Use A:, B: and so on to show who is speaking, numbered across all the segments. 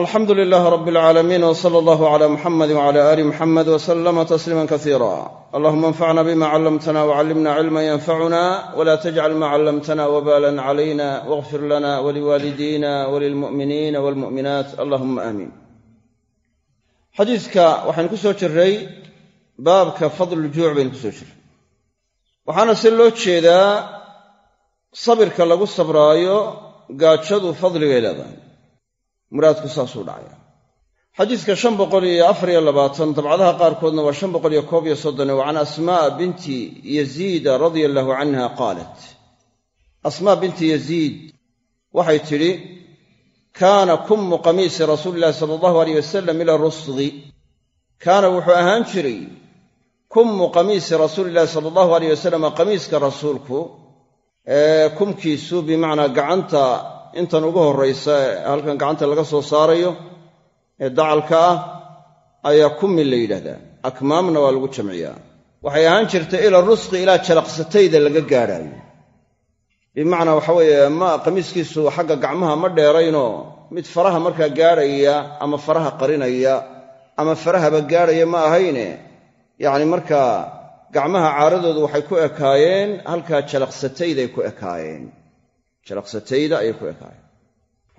A: alxamdu lilaah rab alcaalamiin w sala allahu cala muxamadi wcala aali muxamed w salama tasliima kasiira allahuma anfacna bima callamtana wcallimna cilman yanfacuna wla tajcal ma callamtana wbalan calayna wاغfir lana waliwaalidina walilmu'miniina walmu'minaat allahuma aamiin xadiidka waxaynu ku soo jiray baabka fadluljuuc baynu ku soo jiray waxaana se loo jeedaa sabirka lagu sabraayo gaajadu fadligay muraadku saasuu dhacaya. Xadiidka shan boqol iyo afariyo labaatan dabcadaha qaarkoodna waa shan boqol iyo koob iyo soddon wa can asmaa binti yaziida radia allahu canha qaalat. Asmaa binti yaziid waxay tidhi kaana kummu qamiisi rasuuli illahi sala allahu aleyh wasalam ila rusdi. Kaana wuxuu ahaan jiray kummu qamiisi rasuuli illahi sala allahu aleyh wasalam qamiiska rasuulku ee kumkiisu bimacnaa gacanta intan ugu horraysa halkan gacanta laga soo saarayo ee dacalka ah ayaa kummi la yidhahdaa. Akmaamna waa lagu jamciyaa waxay ahaan jirtay ila rusqi ilaa jalaqsatayda laga gaadhaayo. Bimacnaa waxa weeye ma qamiiskiisu xagga gacmaha ma dheeraynoo mid faraha markaa gaadhaya ama faraha qarinaya ama farahaba gaadhaya ma ahayne. Yacni markaa gacmaha caaradoodu waxay ku ekaayeen halkaa jalaqsatayday ku ekaayeen jalaqsatayda ayay ku ekaayeen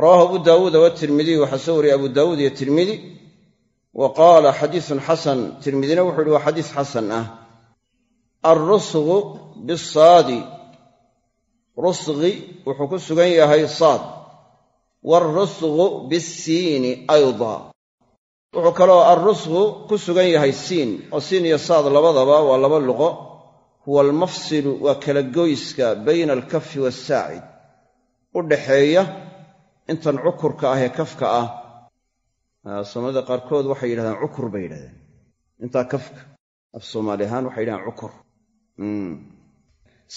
A: rawaahu abu daawuuda watirmidiy waxaa soo wariyey abu daawuud iyo tirmidi wa qaala xadiisun xasan. Tirmidina wuxuu yihi waa xadiis xasan ah. Alrusgu bisaadi rusqi wuxuu ku sugan yahay saad. Waalrusgu bisiini ayda. Wuxuu kaloo alrusgu ku sugan yahay siin. Oo siin iyo saad labadaba waa laba luqo. Huwa almafsilu waa kala goyska bayna alkafi wasaacid u dhaxeeya intan cukurka ah ee kafka ah. Soomaalida qaarkood waxay yidhahdaan cukur bay yidhahdeen. Intaa kafka af soomaali ahaan waxay yidhahdaan cukur.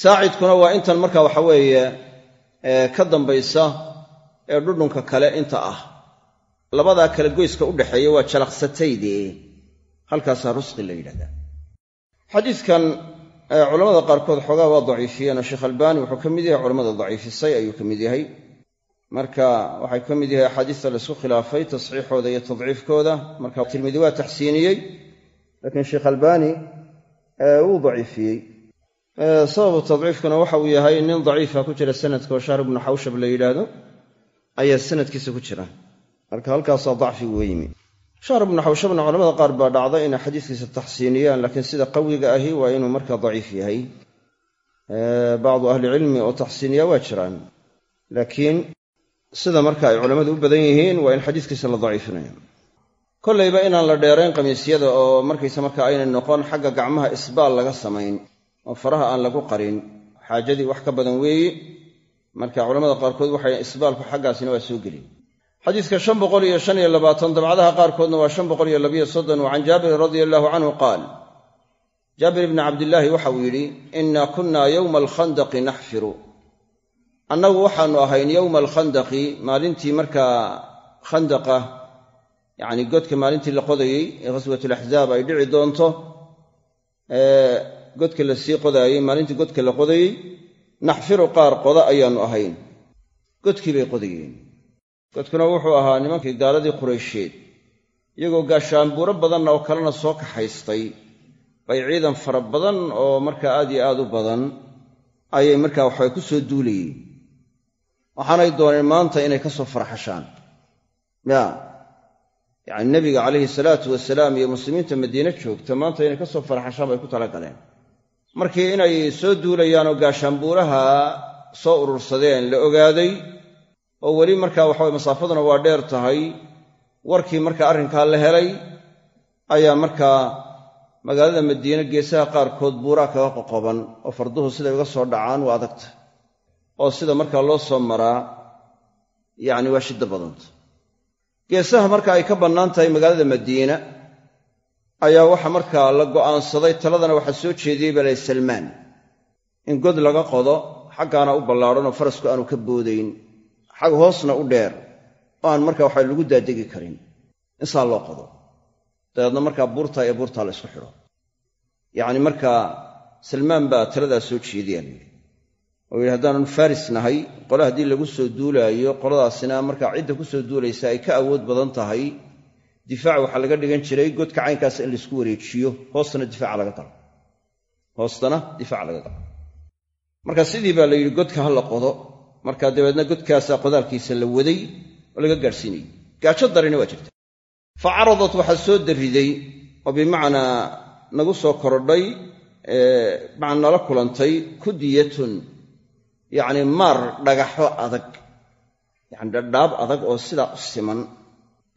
A: Saacidkuna waa intan marka waxa weeye ka dambaysa ee dhudhunka kale inta ah. Labadaa kale goyska u dhaxeeya waa jalaqsataydee halkaasaa rusqi la yidhahdaa culamada qaarkood xoogaa waa daciifiyeen. Oo sheekh albaani wuxuu ka mid yahay culamada daciifisay ayuu ka mid yahay. Marka waxay ka mid yahay axaadiista laysku khilaafay tasxiixooda iyo tadciifkooda. Marka tirmidi waa taxsiiniyey laakiin sheekh albaani wuu daciifiyey. Sababu tadciifkuna waxa uu yahay nin daciifa ku jira sanadka oo shahr ibnu xawshab la yidhaahdo ayaa sanadkiisa ku jira. Marka halkaasaa dacfigu uga yimi shahr ibnu xawshabna culamada qaar baa dhacda inay xadiiskiisa taxsiiniyaan laakiin sida qawiga ahi waa inuu markaa daciif yahay. Bacdu ahlicilmi oo taxsiiniya waa jiraan. Laakiin sida marka ay culammadu u badan yihiin waa in xadiiskiisa la daciifinaya kollayba inaan la dheerayn qamiisyada oo markaysa marka aynay noqon xagga gacmaha isbaal laga samayn oo faraha aan lagu qarin xaajadii wax ka badan weeye marka culamada qaarkood waxay isbaalku xaggaasina waa soo gelin xadiiska shan boqol iyo shan iyo labaatan dabcadaha qaarkoodna waa shan boqol iyo labiyo soddon wa can jaabirin radia allahu canhu qaal jaabir ibni cabdillaahi waxa uu yidhi inna kunna yowma alkhandaqi naxfiru. Annagu waxaannu ahayn yowma alkhandaqi maalintii markaa khandaqa yacni godka maalintii la qodayey ee ghaswatulaxzaab ay dhici doonto godka la sii qodaayey maalintii godka la qodayey naxfiru qaar qoda ayaannu ahayn. Godkii godkuna wuxuu ahaa nimankii gaaladii quraysheed iyagoo gaashaanbuuro badanna oo kalena soo kaxaystay bay ciidan fara badan oo markaa aad iyo aad u badan ayay markaa waxbay ku soo duulayeen. Waxaanay dooneen maanta inay ka soo farxashaan. Ya yacni nebiga calayhi salaatu wasalaam iyo muslimiinta madiine joogta maanta inay ka soo farxashaan bay ku talagaleen markii inay soo duulayaanoo gaashaanbuuraha soo urursadeen la ogaaday oo weli markaa waxaweye masaafaduna waa dheer tahay warkii markaa arrinkaa la helay ayaa markaa magaalada madiine geesaha qaarkood buuraa kaga qoqoban oo farduhu siday uga soo dhacaan waa adagta oo sida markaa loo soo maraa yacni waa shiddo badanta geesaha marka ay ka bannaan tahay magaalada madiina ayaa waxa markaa la go'aansaday taladana waxaa soo jeediyey baa lahy salmaan. In god laga qodo xaggaana u ballaadhanoo farasku aanu ka boodayn xag hoosna u dheer oo aan markaa waxa lagu daadegi karin. Insaa loo qodo. Dabeedna markaa buurtaa iyo buurtaa la isku xidho. Yacni markaa salmaan baa taladaa soo jeediyaa layidhi oo yidhi haddaannu faris nahay qole haddii lagu soo duulaayo qoladaasina markaa cidda ku soo duulaysa ay ka awood badan tahay. Difaac waxaa laga dhigan jiray godka caynkaas in laysku wareejiyo. Hoostana difaaca laga galo. Hoostana difaaca laga galo. Marka sidii baa la yidhi godka ha la qodo marka dabeedna godkaasaa qodaalkiisa la waday oo laga gaadhsiinayay. Gaajo darina waa jirta fa caradat waxaa soo darriday oo bimacnaa nagu soo korodhay macna nala kulantay kudiyatun yacni maar dhagaxo adag yacni dhadhaab adag oo sidaa u siman.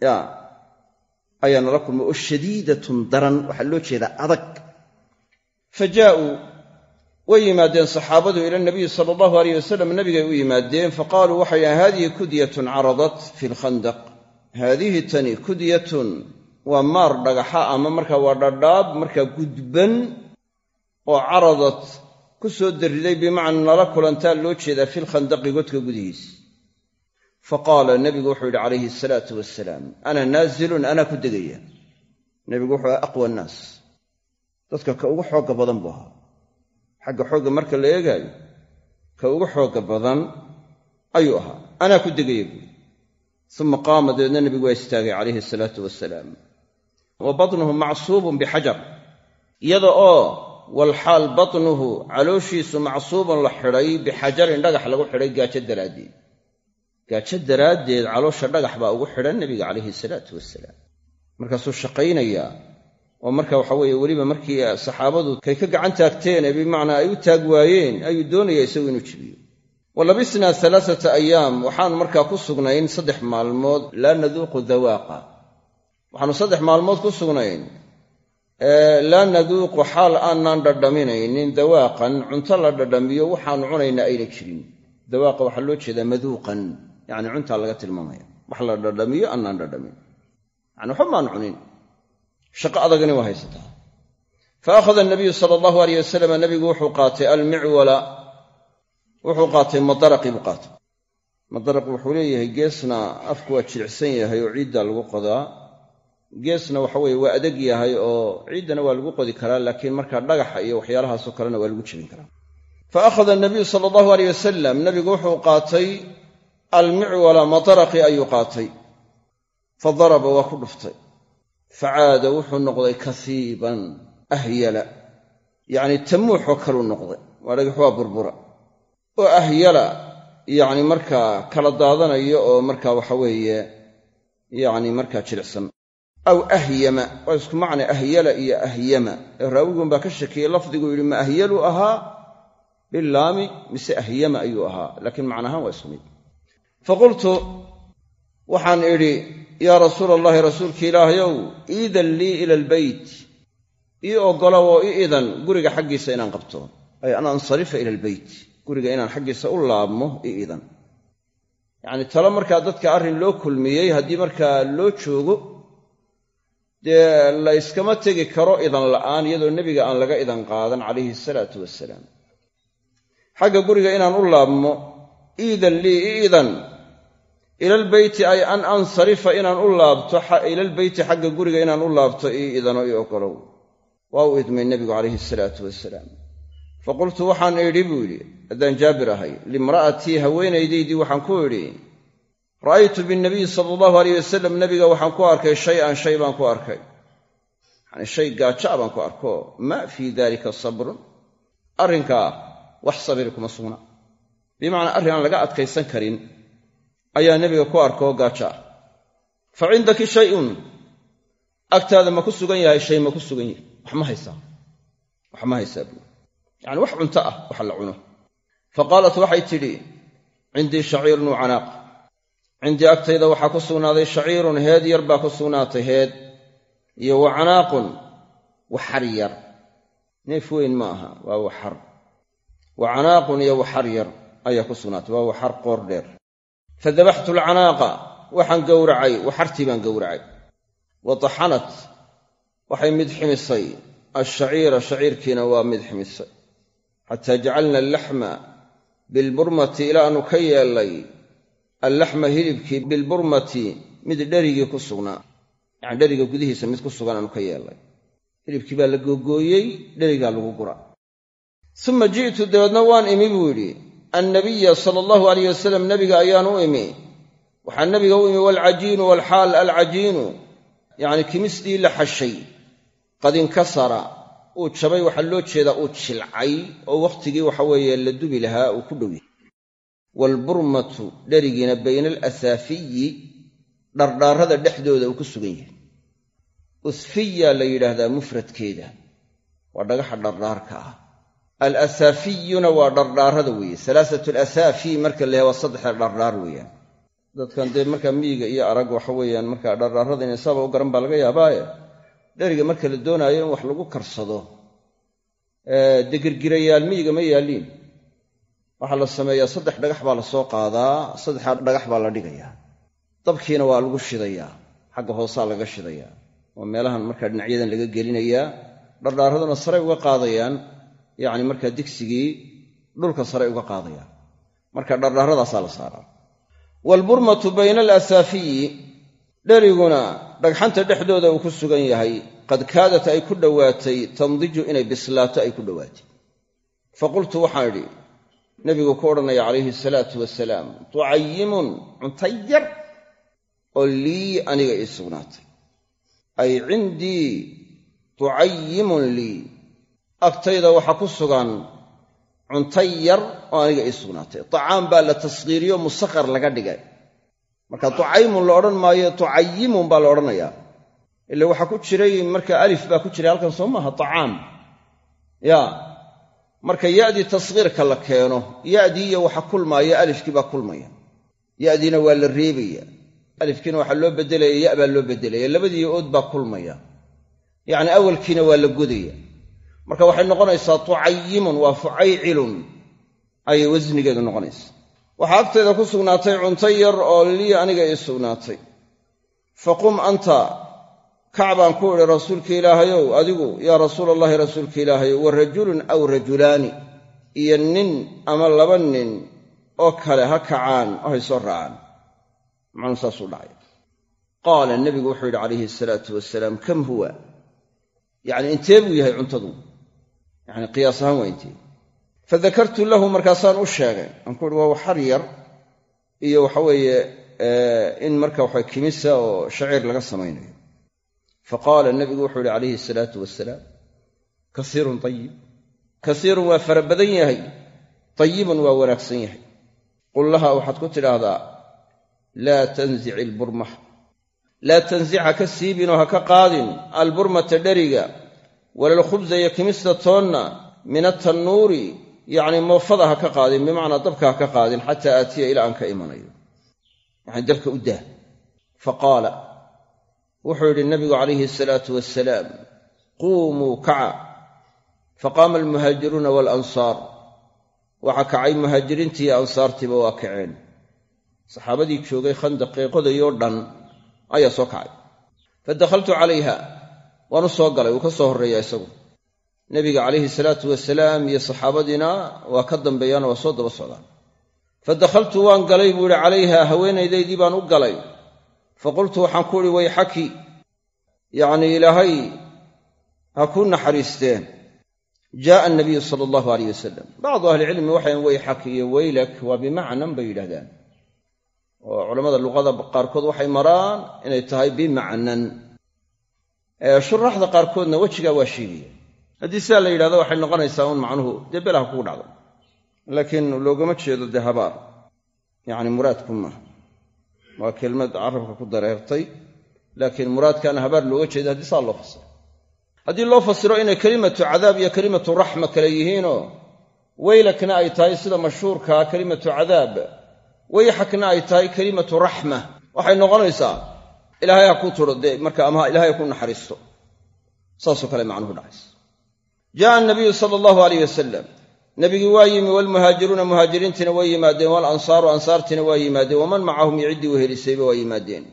A: Ya ayaa nala kulmay oo shadiidatun daran waxaa loo jeedaa adag. Fa jaa'uu way yimaadeen saxaabadu ila nabiyi sala allahu aleyh wasalam nabigay u yimaadeen faqaaluu waxay dhahen haadihi kudyatun caradat fi lkhandaq haadihi tani kudyatun waa maar dhagaxa ama markaa waa dhadhaab markaa gudban oo caradat ku soo darriday bimacnaa nala kulantaa loo jeedaa filkhandaqi godka gudihiis. Fa qaala nebigu wuxuu yidhi calayhi asalaatu wasalaam ana naazilun anaa ku degaya. Nebigu wuxuu aqwa annaas dadka ka ugu xoogga badan buu ahaa xagga xoogga marka la eegaayo ka ugu xoogga badan ayuu ahaa. Anaa ku degaya buuri uma qaama dabeedna nebigu waa istaagay calayhi asalaatu wasalaam wa batnuhu macsuubun bixajar iyada oo walxaal batnuhu calooshiisu macsuubun la xidhay bixajarin dhagax lagu xidhay gaajo daraaddeed. Gaajo daraaddeed caloosha dhagax baa ugu xidhan nebiga calayhi salaatu wasalaam markaasuu shaqaynayaa oo marka waxa weeye weliba markii saxaabadu kay ka gacan taagteen ee bimacnaa ay u taag waayeen ayuu doonaya isagu inuu jibiyo wa labisnaa alaaata ayaam waxaanu markaa ku sugnayn saddex maalmood laa naduuqu dawaaqa waxaanu saddex maalmood ku sugnayn laa naduuqu xaal aanaan dhadhaminaynin dawaaqan cunto la dhadhamiyo waxaanu cunayna ayna jirin. Dawaaqa waxaa loo jeedaa maduuqan yacni cuntaa laga tilmaamaya. Wax la dhadhamiyo aanaan dhadhamin. Yani waxba cunin shaqo adagni waa haysataa fa akhada nabiyu sala allahu aleyh wasalam nabigu wuxuu qaatay almicwala wuxuu qaatay madaraqii buu qaatay. Madaraq wuxuu leeyahay geesna afku waa jilicsan yahay oo ciiddaa lagu qodaa. Geesna waxa weeye waa adeg yahay oo ciiddana waa lagu qodi karaa laakiin markaa dhagaxa iyo waxyaalahaasoo kalena waa lagu jebin karaa. Fa akhada nabiyu sala allahu aleyh wasalam nabigu wuxuu qaatay almicwala madaraqii ayuu qaatay. Fa daraba waa ku dhuftay facaada wuxuu noqday kasiiban ahyala yacni tamuuxoo kaluu noqday waa dhagax waa burbura oo ahyala yacni markaa kala daadanayo oo markaa waxa weeye yacni markaa jilicsan aw ahyama waa isku macna ahyala iyo ahyama ee raawigun baa ka shakiyey lafdigu yidhi ma ahyalu ahaa bilaami mise ahyama ayuu ahaa laakiin macnahaan waa isku mid faqultu waxaan idhi yaa rasuula allahi rasuulki ilaahayow iidan lii ila albeyt ii oggolow oo i idan guriga xaggiisa inaan qabto. Ay an ansarifa ila albeyt guriga inaan xaggiisa u laabmo i idan yacni talo markaa dadka arrin loo kulmiyey haddii markaa loo joogo dee la yskama tegi karo idan la'aan iyadoo nebiga aan laga idan qaadan calayhi salaatu wasalaam xagga guriga inaan u laabmo iidan ilalbeyti ay an ansarifa inaan u laabto ilalbeyti xagga guriga inaan u laabto ii idano ii oggolow waa u idmay nebigu calayhi salaatu wasalaam fa qultu waxaan idhi buu yidhi haddaan jaabir ahay limra'atii haweenaydaydii waxaan ku idhi ra'aytu binnabiyi sala allahu aleyh wasalam nebiga waxaan ku arkay shay-an shay baan ku arkay. Yacni shay gaaja baan ku arko. Maa fii dalika sabrun? Arrinkaa wax sabiri kuma sugna. Bimacnaa arrin aan laga adkaysan karin ayaa nebiga ku arkoo gaajo ah fa cindaki shayun. Agtaada ma ku sugan yahay shay ma ku sugan yahay. Wax ma haysaa? Wax ma haysaa buui yacani wax cunto ah waxa la cuno. Fa qaalat waxay tidhi cindii shaciirun wa canaaq. Cindii agtayda waxaa ku sugnaaday shaciirun heed yar baa ku sugnaatay heed. Iyo wa canaaqun waxar yar. Neef weyn ma aha waa waxar wa canaaqun iyo waxar yar ayaa ku sugnaatay waa waxar qoor dheer fadabaxtu alcanaaqa waxaan gowracay waxartii baan gowracay wa taxanat waxay mid ximisay alshaciira shaciirkiina waa mid ximisay xataa jacalna allaxma bilburmati ilaa aanu ka yeellay allaxma hilibkii bilburmati mid dherigii ku sugnaa yacani dheriga gudihiisa mid ku sugan aanu ka yeellay hilibkii baa la googooyey dherigaa lagu gura uma ji'tu dabeedna waan imi buu yidhi annabiya sala allahu alayh wasalam nebiga ayaan u imi waxaa nebiga u imi waalcajiinu waalxaal alcajiinu yacni kimistii la xashay qad inkasara uu jabay waxaa loo jeedaa uu jilcay oo wakhtigii waxa weeye la dubi lahaa uu ku dhow yahay waalburmatu dherigiina bayna alasaafiyi dhardhaarada dhexdooda uu ku sugan yahay usfiya la yidhaahdaa mufradkeeda waa dhagaxa dhardhaarka ah alasaafiyuna waa dhardhaarada weeye. Salaasatu alasaafi marka la waa saddexda dhardhaar weeyaan. Dadkan dee markaa miyiga iyo arag waxa weeyaan markaa dhardhaarada inay saaba u garan baa laga yaabaaye. Dheriga marka la doonaayo in wax lagu karsado dee girgirayaal miyiga ma yaalliin waxaa la sameeyaa saddex dhagax baa la soo qaadaa saddexaa dhagax baa la dhigayaa. Dabkiina waa lagu shidayaa xagga hoosaa laga shidayaa. Oo meelahan markaa dhinacyadan laga gelinayaa. Dhardhaaraduna saray uga qaadayaan yacni markaa digsigii dhulka saray uga qaadayaan marka dhardhaaradaasaa la saaraa waalburmatu bayna alasaafiyi dheriguna dhagxanta dhexdooda uu ku sugan yahay. Qad kaadat ay ku dhowaatay tandiju inay bislaato ay ku dhowaatay faqultu waxaan idhi nebigu ku odhanaya calayhi salaatu wasalaam tucayimun cuntayar oo lii aniga ii sugnaatay. Ay cindii tucayimun lii agtayda waxaa ku sugan cuntay yar oo aniga ii sugnaatay. Tacaam baa la tasqiiriyo musaqar laga dhigay. Marka tucaymun la odhan maayo tucayimun baa la odhanayaa ila waxaa ku jiray marka alif baa ku jiray halkan soo maaha tacaam. Ya marka ya'dii tasqiirka la keeno ya'dii iyo waxa kulmaaya alifkii baa kulmaya. Ya'diina waa la reebaya. Alifkiina waxaa loo beddelaya ya baa loo beddelaya labadii ood baa kulmaya. Yacni awalkiina waa la godaya marka waxay noqonaysaa tucayimun waa fucaycilun ayay wasnigeedu noqonaysa waxaa agteeda ku sugnaatay cunto yar oo lii aniga ii sugnaatay. Faqum anta kac baan ku idhi rasuulka ilaahayow adigu yaa rasuula allahi rasuulka ilaahayow wa rajulun aw rajulaani iyo nin ama laba nin oo kale ha kacaan oo hay soo raacaan. Macnuu saasuu dhacay. Qaala nebigu wuxuu yidhi calayhi salaatu wasalaam kam huwa? Yacni intee buu yahay cuntadu yacni qiyaas ahaan intee fadakartu lahu markaasaan u sheegay. Aan ku uhi waa waxar yar iyo waxaweeye in marka waxa kimisa oo shaciir laga samaynayo. Faqaala nebigu wuxuu yihi calayhi salaatu wasalaam kasiirun ayib kasiirun waa fara badan yahay tayibun waa wanaagsan yahay. Qul laha waxaad ku tidhaahdaa laa tanzic ilburma laa tanzic ha ka siibinoo ha ka qaadin alburmata dheriga walalkhubsa iyo kimista toonna min atannuuri yacni moofada ha ka qaadin bimacnaa dabka ha ka qaadin xataa aatiya ilaa aan ka imanayo. Yacni dabka u daa. Fa wuxuu yidhi nabigu calayhi asalaatu wasalaam quumuu kaca faqaama almuhaajiruuna waalansaar. Waxaa kacay muhaajiriintii iyo ansaartiiba waa kaceen. Saxaabadii joogay khandaqee qodayoo dhan ayaa soo kacay. Fa dakhaltu calayha waan u soo galay wuu ka soo horreeya isagu. Nebiga calayhi salaatu wasalaam iyo saxaabadiina waa ka dambeeyaano waa soo daba socdaan. Fa dakhaltu waan galay buu yihi calayha haweenaydaydii baan u galay. Fa qultu waxaan ku idhi wayxaki yacnii ilaahay ha ku naxariisteen. Jaaa anabiyu sala allahu alayh wasalam bacdu ahlicilmi waxayn wayxak iyo weylak waa bimacnan bay yidhahdaan oo culammada luqada qaarkood waxay maraan inay tahay bimacnan shuraaxda qaarkoodna wejigaa waa sheegaya. Haddii sidaa la yidhahdo waxay noqonaysaa un macnuhu dee belaha kugu dhacdo. Laakiin loogama jeedo dee habaar. Yacni muraadku maaha waa kelmad carabka ku dareertay. Laakiin muraadkaana habaar looga jeeda haddii saa loo fasiro. Haddii loo fasiro inay kelimatu cadaab iyo kelimatu raxma kale yihiinoo weylakna ay tahay sida mashhuurkaa kelimatu cadaab weyxakna ay tahay kelimatu raxma. Waxay noqonaysaa ilaahay ha ku turo dee marka ama ilahay ha ku naxariisto. Saasoo kale macnuhu dhacaysa jaaa anabiyu sala allahu alayh wasalam nebigii waa yimi waalmuhaajiruuna muhaajiriintiina way yimaadeen waalansaaru ansaartiina waa yimaadeen waman macahum iyo ciddii wehelisayba waa yimaadeen.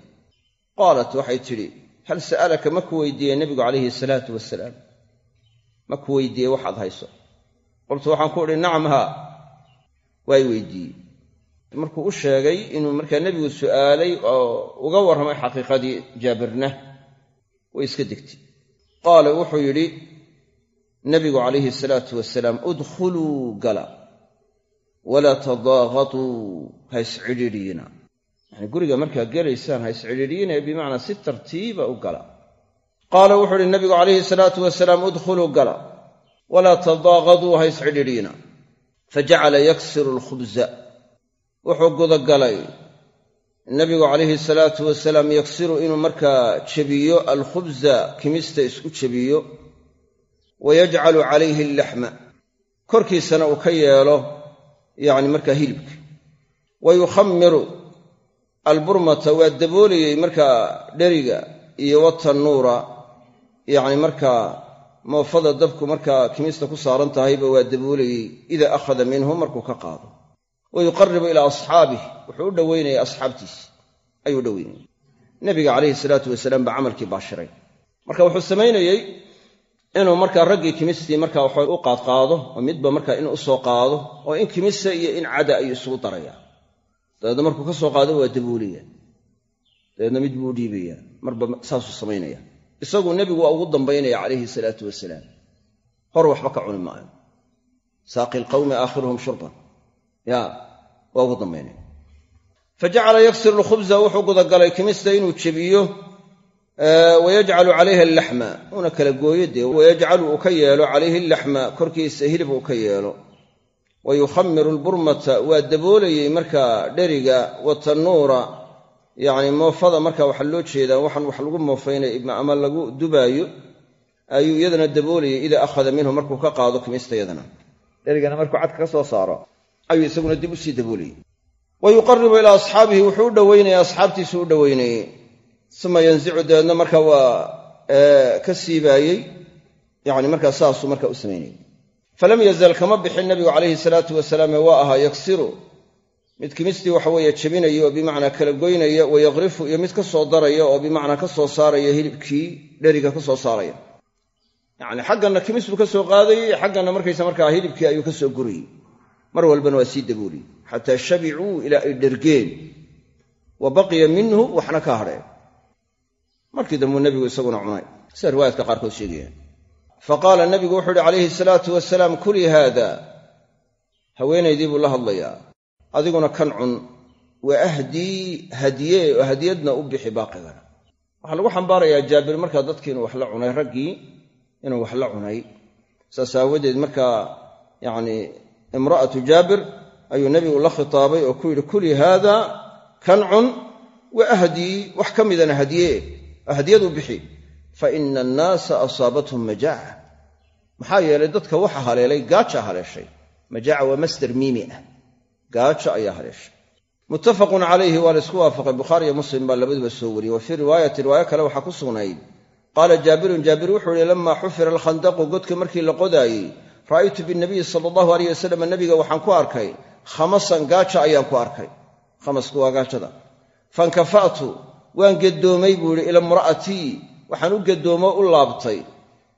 A: Qaalat waxay tidhi hal sa'alaka ma ku weydiiyey nebigu calayhi salaatu wasalaam ma ku weydiiyey waxaad hayso. Qultu waxaan ku idhi nacam haa. Waa y weydiiyey markuu u sheegay inuu markaa nebigu su'aalay oo uga warramay xaqiiqadii jaabirna way iska degtay. Qaala wuxuu yidhi nebigu calayhi salaatu wasalaam udkhuluu gala walaa tadaaqatuu ha iscidhiidhiyina yani guriga markaa gelaysaan ha iscidhiidhiyina bimacnaa si tartiiba u gala. Qaala wuxuu uhi nabigu calayhi salaatu wasalaam udkhuluu gala walaa tadaaqaduu ha iscidhiidhiyina fajacala yaksiru alkhubza wuxuu gudagalay. Nabigu calayhi salaatu wasalaam yaksiru inuu markaa jebiyo alkhubza kimista isku jebiyo wa yajcalu calayhi allaxma. Korkiisana uu ka yeelo yacni markaa hilibka. Wa yukhamiru alburmata waa daboolayey markaa dheriga iyo watanuura yacni markaa moofada dabku markaa kimista ku saaran tahayba waa daboolayey idaa akhada minhu markuu ka qaado wa yuqaribu ilaa asxaabih wuxuu u dhoweynaya asxaabtiisi ayuu u dhoweynayay nebiga calayhi salaatu wasalaam baa camalkii baashiray. Marka wuxuu samaynayey inuu markaa raggii kimistii markaa waxa u qaadqaado oo midba markaa in u soo qaado oo in kimisa iyo in cada ayuu isugu daraya dabeedna markuu ka soo qaado waa daboolaya dabeedna mid buu dhiibaya marba saasuu samaynaya isagu nebigu waa ugu dambaynaya calayhi salaatu ya waa ugu dambaynaya fajacala yaksiru lkhubza wuxuu gudagalay kimista inuu jebiyo wayajcalu calayha allaxma uuna kala gooyo dee wayajcalu uu ka yeelo calayhi allaxma korkiisa hilib uu ka yeelo. Wa lburmata waa daboolayey markaa dheriga watanuura yacni moofada marka waxaa loo jeedaa waxaan wax lagu moofaynay ama lagu dubaayo ayuu iyadana daboolayey idaa akhada minhu markuu ka qaado kimista yadana dherigana markuu cadka ka soo saaro ayuu isaguna dib u sii daboolayey wa yuqaribu ilaa asxaabihi wuxuu u dhoweynaya asxaabtiisu u dhoweynayey uma yanzicu dabeedna marka waa ka siibaayey yani markaa saasuu marka u samaynayey falam yazal kama bixin nabigu calayhi salaatu wasalaam ee waa ahaa yaksiru. Mid kimistii waxa weeye jebinaya oo bimacnaa kala goynaya wayaqrifu iyo mid ka soo daraya oo bimacnaa ka soo saaraya hilibkii dheriga ka soo saaraya. Yacni xagganna kimis buu ka soo qaadayey xagganna markaysa markaa hilibkii ayuu ka soo gurayey mar walbana waa sii dabooliyey. Xataa shabicuu ilaa ay dhergeen. Wa baqiya minhu waxna ka hadheen markii dambuu nebigu isaguna cunay. Sida riwaayaadka qaarkood sheegayaan. Fa qaala nabigu wuxuu uhi calayhi salaatu wasalaam kulii haada. Haweenaydii buu la hadlayaa. Adiguna kan cun wa ahdii hadiye hadiyadna u bixi baaqigana. Waxaa lagu xambaarayaa jaabir markaa dadkii inuu wax la cunay raggii inuu wax la cunay. Saas aawadeed markaa yacni imra'atu jaabir ayuu nebigu la khitaabay oo ku yidhi kulii haada kan cun wa ahdii wax ka midana hadiye hadiyadu bixi fa ina annaasa asaabathum majaaca maxaa yeelay dadka waxa haleelay gaaja haleeshay. Majaaca waa masdar miimi ah. Gaajo ayaa haleeshay. Muttafaqun calayhi waa la isku waafaqay bukhaariyo muslim baa labaduba soo wariyey. Wa fii riwaayati riwaayo kale waxaa ku sugnayd. Qaala jaabirun jaabir wuxuu ihi lamaa xufira alkhandaqu godka markii la qodaayey ra'aytu binabiyi sala allahu aleyh wasalam nabiga waxaan ku arkay khamasan gaaja ayaan ku arkay. Khamasku waa gaajada. Fankafa'tu waan geddoomay buu ihi ila imra'atii waxaan u geddoomo u laabtay.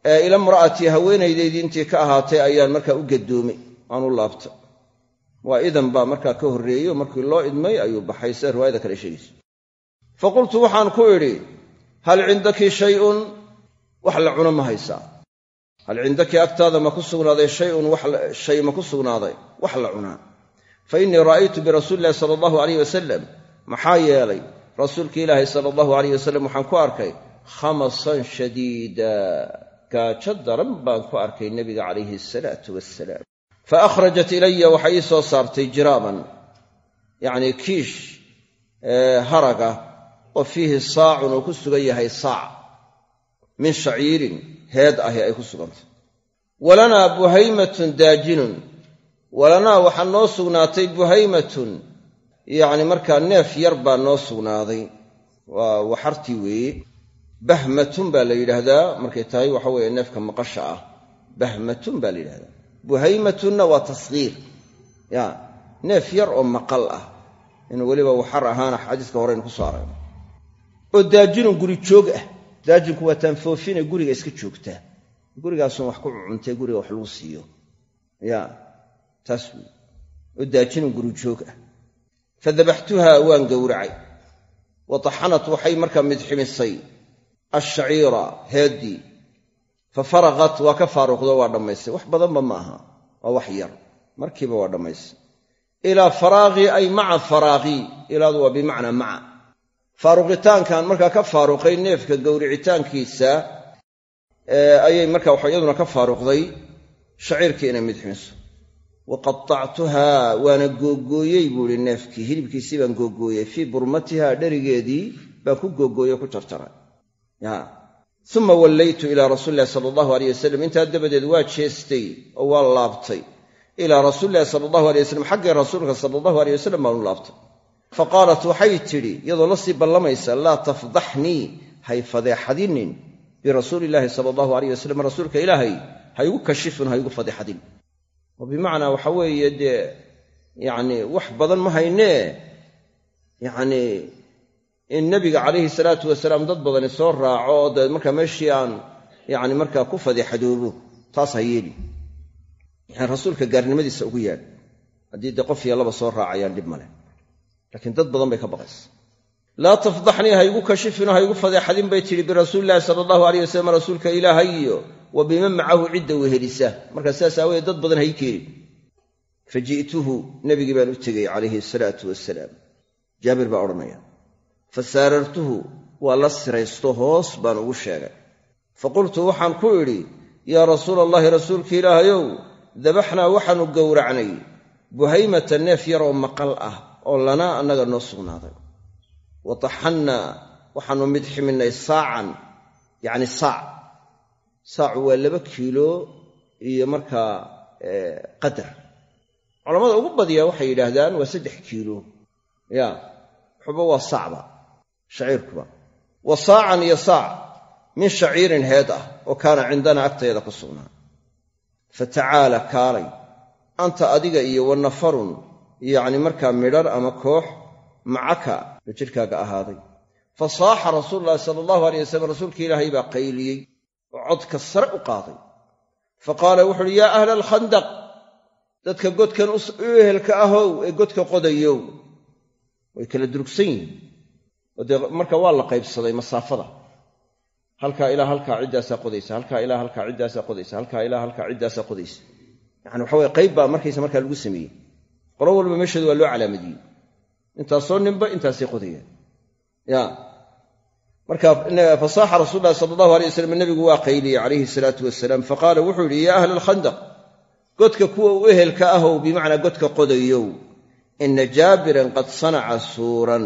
A: Ee ila imra'atii haweenaydaydii intii ka ahaatay ayaan markaa u geddoomay waan u laabtay. Waa idan baa markaa ka horreeyo markii loo idmay ayuu baxay sida riwaayada kale sheegayso fa waxaan ku idhi hal cindaki shayun? Wax la cuno ma haysaa hal cindaki agtaada ma ku sugnaaday shay ma ku sugnaaday? Wax la cunaa. Fa innii ra'aytu birasuuli illahi sala allahu alayh wasalam maxaa yeelay rasuulki ilaahi sala allahu alayh wasalam waxaan ku arkay khamasan shadiida gaajo daran baan ku arkay nebiga calayhi asalaatu wassalaam. Fa akhrajat ilaya waxay ii soo saartay jiraaban yacnii kiish haraga oo fiihi saacun uu ku sugan yahay saac min shaciirin heed ahi ay ku sugantay. Walanaa buhaymatun daajinun. Walanaa waxaa noo sugnaatay buhaymatun. Yacni markaa neef yar baa noo sugnaaday. Waa waxartii weeye. Bahmatun baa la yidhaahdaa. Markay tahay waxa weeye neefka maqasha ah. Bahmatun baa la yidhahdaa buhaymatunna waa tasgiir. Ya neef yar oo maqal ah. Inuu weliba waxar ahaana xadiiska horeynu ku soo aragno oo daajinun guri joog ah daajinku waa taanfoofine guriga iska joogtaa gurigaasun wax ku cuntay guriga wax lagu siiyo. Ya taas oo daajinun guri joog ah. Fadabaxtuha waan gowracay. Wa taxanat waxay markaa midximisay ashaciira heeddii fa faraqat waa ka faaruqdo waa dhammaystay. Wax badanba ma aha waa wax yar. Markiiba waa dhammaystay. Ilaa faraaqii ay maca faraaqii ilaadu waa bimacnaa maca faaruqitaankan markaa ka faaruqay neefka gowricitaankiisa ayay markaa waxa iyaduna ka faaruqday shaciirkii inay midximiso wa qatactuhaa waana googooyey buu ihi neefkii. Hilibkiisii baan googooyey. Fii burmatiha dherigeedii baan ku googooye ku jarjaray uma wallaytu ilaa rasuuli illahi sala allahu aleyh wasalam intaa dabadeed waa jeestay oo waa laabtay. Ilaa rasuulilahi sala allahu alay wasalam xaggii rasuulka sala allahu aleyh wasalam baanu laabtay fa qaalat waxay tidhi iyadoo la sii ballamaysa laa tafdaxnii hay fadeexadinin birasuuli illaahi sala allahu aleyh wasalam rasuulka ilaahay ha igu kashifin ha igu fadeexadin. Oo bimacnaa waxa weeye dee yacni wax badan ma haynee yacni in nebiga calayhi salaatu wasalaam dad badani soo raaco oo dabeed markaa meeshii aan yacni markaa ku fadeexadoobo taas ha yeeli. Rasuulka gaarnimadiisa ugu yaadh haddii dee qof iyo laba soo raacayaan dhib maleh laakiin dad badan bay ka baqaysa laa tafdaxnii ha igu kashifino ha igu fadeexadin bay tidhi birasuulillahi sala allahu aleyh wasalam rasuulka ilaahay iyo wa biman macahu cidda wehelisa markaa sidaas aawadeed dad badan ha keenin. Fa ji'tuhu nebigii baan u tegey calayhi asalaatu wasalaam jaabir baa odhanaya fa saarartuhu waa la siraysto hoos baan ugu sheegay. Fa qultu waxaan ku idhi yaa rasuula allahi rasuulka ilaahayow dabaxnaa waxaannu gowracnay buhaymata neef yaroo maqal ah oo lanaa annaga noo sugnaaday. Wa taxannaa waxaannu midximinay saacan yacni saac. Saacu waa laba kiilo iyo markaa qadar. Culammada ugu badiyaa waxay yidhaahdaan waa saddex kiilo. Ya waxuba waa saacba shaciirkuba. Wa saacan iyo saac min shaciirin heed ah oo kaana cindana agtayada ku sugnaa. Fa tacaala kaalay. Anta adiga iyo wa nafarun yacni markaa midhar ama koox macaka oo jidhkaaga ahaaday. Fa saaxa rasuulu llahi sala allahu aleyh wasalam rasuulka ilaahay baa qayliyey oo codka sare u qaaday. Fa qaala wuxu uhi yaa ahla alkhandaq dadka godkan u ehelka ahow ee godka qodayow way kala durugsan yihiin. Dee marka waa la qaybsaday masaafada. Halkaa ilaa halkaa ciddaasaa qodaysa halkaa ilaa halkaa ciddaasaa qodaysa halkaa ilaa halkaa ciddaasaa qodaysa. Yani waxa weye qayb baa markaysa markaa lagu sameeyey qolo walba meesheedu waa loo calaamadiyey intaasoo ninba intaasay qodayaan ya. Marka fasaaxa rasul lahi sala allahu alay wasalam nebigu waa qayliyey calayhi salaatu wasalaam faqaala wuxuu yidhi yaa ahla alkhandaq godka kuwa u ehelka ahow bimacnaa godka qodayow ina jaabiran qad sanaca suuran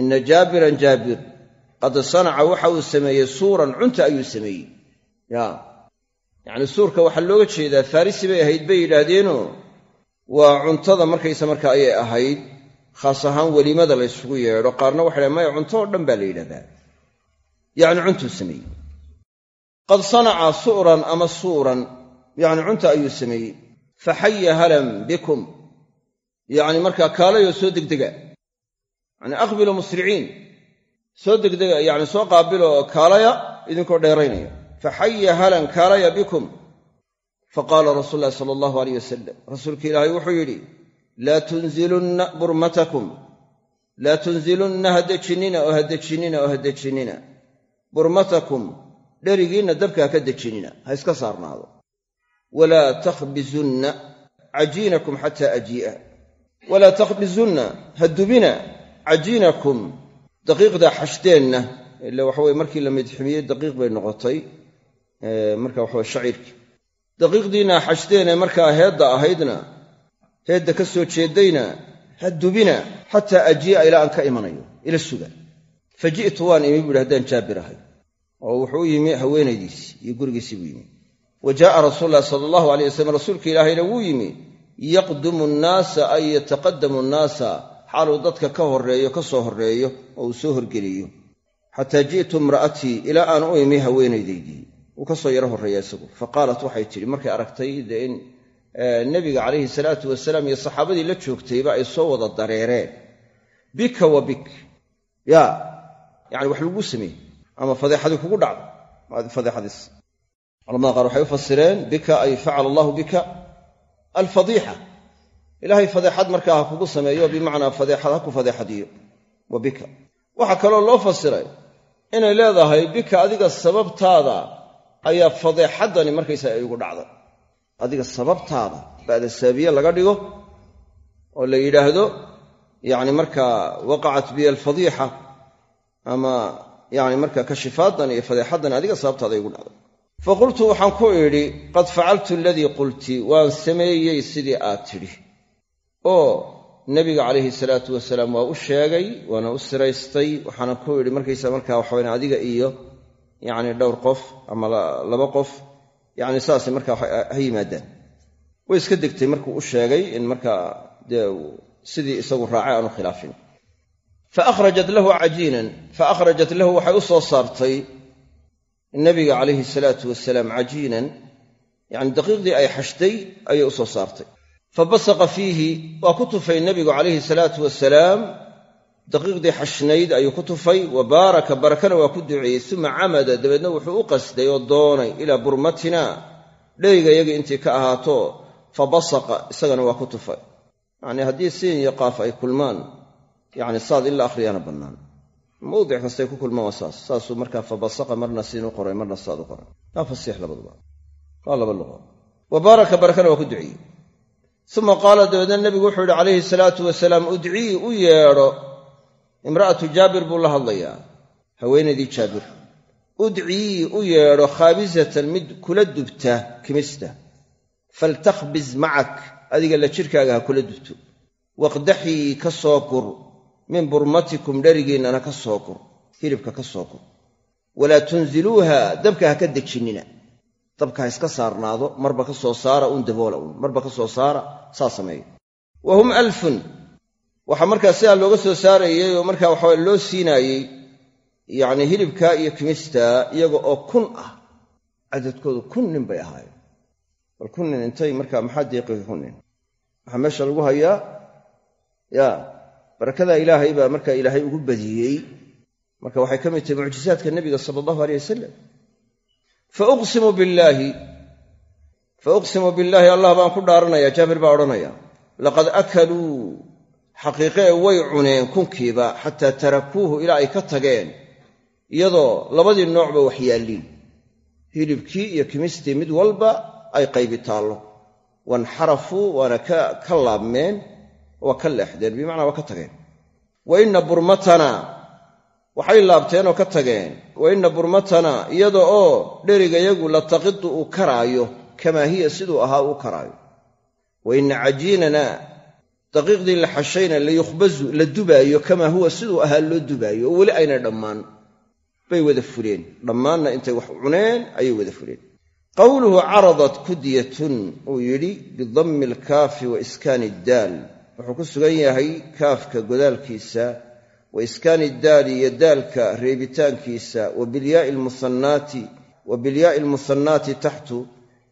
A: ina jaabiran jaabir qad sanaca waxa uu sameeyey suuran cunta ayuu sameeyey. Ya. Yacni suurka waxaa looga jeedaa farrisi bay ahayd bay yidhaahdeenoo waa cuntada markaysa marka ayay ahayd khaas ahaan weliimada la ysugu yeedho qaarna waxay dhahen maya cunto oo dhan baa la yidhahdaa. Yacni cuntuu sameeyey. Qad sanaca su'ran ama suuran yacni cunta ayuu sameeyey. Faxaya halan bikum. Yacni markaa kaalayoo soo degdega. Yacni aqbilu musriciin. Soo degdega yacni soo qaabilo oo kaalaya idinkoo dheeraynaya. Faxaya halan kaalaya bikum faqaala rasuulu llahi sala allahu aleyh wasalam rasuulka ilaahay wuxuu yidhi burmatakum laa tunzilunna hadejinina oo hadejinina oo hadejinina burmatakum dherigiinna dabka ha ka dejinina ha iska saarnaado walaa takhbizunna cajiinakum xataa ajii'a walaa takhbizunna ha dubina cajiinakum daqiiqda xashdeenna ila waxaweye markii la midximiyey daqiiq bay noqotay marka waxawe shaciirki daqiiqdiinna xashdeenee markaa heedda ahaydna heedda ka soo jeedayna ha dubina xataa ajii'a ilaa aan ka imanayo ila suga. Fa ji'tu waan imi buuhi haddaan jaabir ahay. Oo wuxuu yimi haweenaydiisii iyo gurigiisii buu yimi. Wa jaa'a rasuulu llahi sala allahu aleyh wasalam rasuulka ilaahayna wuu yimi yaqdumu nnaasa ay yataqadamu nnaasa xaaluu dadka ka horreeyo ka soo horreeyo oo uu soo horgeliyo. Xataa ji'tu imra'atii ilaa aan u imi haweenaydaydii wuu ka soo yaro horreeya isagu. Fa qaalat waxay tidhi markay aragtay dee in nebiga calayhi salaatu wasalaam iyo saxaabadii la joogtayba ay soo wada dareereen. Bika wa bik. Ya yacni wax lagu sameeyey ama fadeexadii kugu dhacdo fadeexadiis. Culamada qaar waxay u fasireen bika ay facala allahu bika alfadiixa. Ilaahay fadeexad markaa ha kugu sameeyo bimacnaa fadeexad ha ku fadeexadiyo. Wa bika. Waxaa kaloo loo fasiray inay leedahay bika adiga sababtaada ayaa fadeexaddani markaysaa ay igu dhacday. Adiga sababtaada ba'da sababiye laga dhigo oo la yidhaahdo yacni markaa waqacat biya alfadiixa ama yani markaa kashifaadan iyo fadeexaddan adiga sababtaada igu dhacday. Faqultu waxaan ku idhi qad facaltu aladii qulti waan sameeyey sidii aad tidhi. Oo nebiga calayhi salaatu wasalaam waa u sheegay waana u siraystay waxaana ku idhi markaysa markaa waxaweyn adiga iyo yacni dhowr qof ama laba qof yacni saasay markaa ha yimaadaan. Way iska degtay markuu u sheegay in markaa sidii isagu raacay aanu khilaafin. Fa akhrajat lahu cajiinan fa lahu waxay u soo saartay nabiga calayhi salaatu wasalaam cajiinan yacni daqiiqdii ay xashtay ayay u soo saartay. Fa basaqa fiihi waa ku tufay nebigu calayhi salaatu wasalaam daqiiqdii xashnayd ayuu ku tufay wa baaraka barakana waa ku duceeyey uma camada dabeedna wuxuu u qasday oo doonay ilaa burmatina dheyga yagii intii ka ahaato fa basaqa isagana waa ku tufay. Yacnii haddii siin iyo qaaf ay kulmaan yacni saad in la akhriyaana bannaan. Mawdic kastay ku kulmaan waa saas saasuu markaa fa basaqa marna siin u qoray marna saad u qoray. Waa fasiix labaduba. Waa laba luqo. Wa baaraka barakana waa ku duceeyey. Uma qaala dabeedna nebigu wuxuu yidhi calayhi salaatu wasalaam udcii u yeedho imra'atu jaabir buu la hadlayaa. Haweenaydii jaabir. Udcii u yeedho khaabisatan mid kula dubta kimista. Faltakhbis macak adiga la jirkaaga ha kula dubto. Waqdaxii ka soo gur min burmatikum dherigiinnana ka soo gur hilibka ka soo gur walaa tunziluuha dabka ha ka dejinnina dabka ha iska saarnaado marba ka soo saara uun daboola uun marba ka soo saara saa sameeya wa hum alfun waxaa markaa sidaa looga soo saarayey oo markaa waxaa loo siinaayey yacni hilibkaa iyo kimistaa iyaga oo kun ah cadadkoodu kun nin bay ahaayeen. Bal kun nin intay markaa maxaa deeqiga kun nin? Waxaa meesha lagu hayaa ya barakadaa ilaahay baa markaa ilaahay ugu badiyey. Marka waxay ka mid tahay mucjizaadka nebiga sala allahu aleyh wasalam fa uqsimu billaahi fa uqsimu billaahi allah baan ku dhaaranaya jaabir baa odhanaya laqad akaluu xaqiiqee way cuneen kunkiiba xataa tarakuuhu ilaa ay ka tageen iyadoo labadii noocba wax yaalliin. Hilibkii iyo kimistii mid walba ay qaybi taallo. Wanxarafuu waana ka laabmeen waa ka leexdeen bimacnaa waa ka tageen. Wa inna burmatana waxay laabteen oo ka tageen. Wa inna burmatana iyada oo dherigayagu la taqidu uu karaayo kamaa hiya siduu ahaa uu karaayo. Wa inna cajiinana daqiiqdii la xashayna layukhbazu la dubaayo kamaa huwa siduu ahaa loo dubaayo oo weli ayna dhammaan. Bay wada fuleen dhammaanna intay wax cuneen ayay wada fuleen qowluhu caradat kudyatun uu yidhi bidammi alkaafi wa iskaani iddaal wuxuu ku sugan yahay kaafka godaalkiisa wa iskaani iddaali iyo daalka reebitaankiisa wa bilyaai lmusannaati taxtu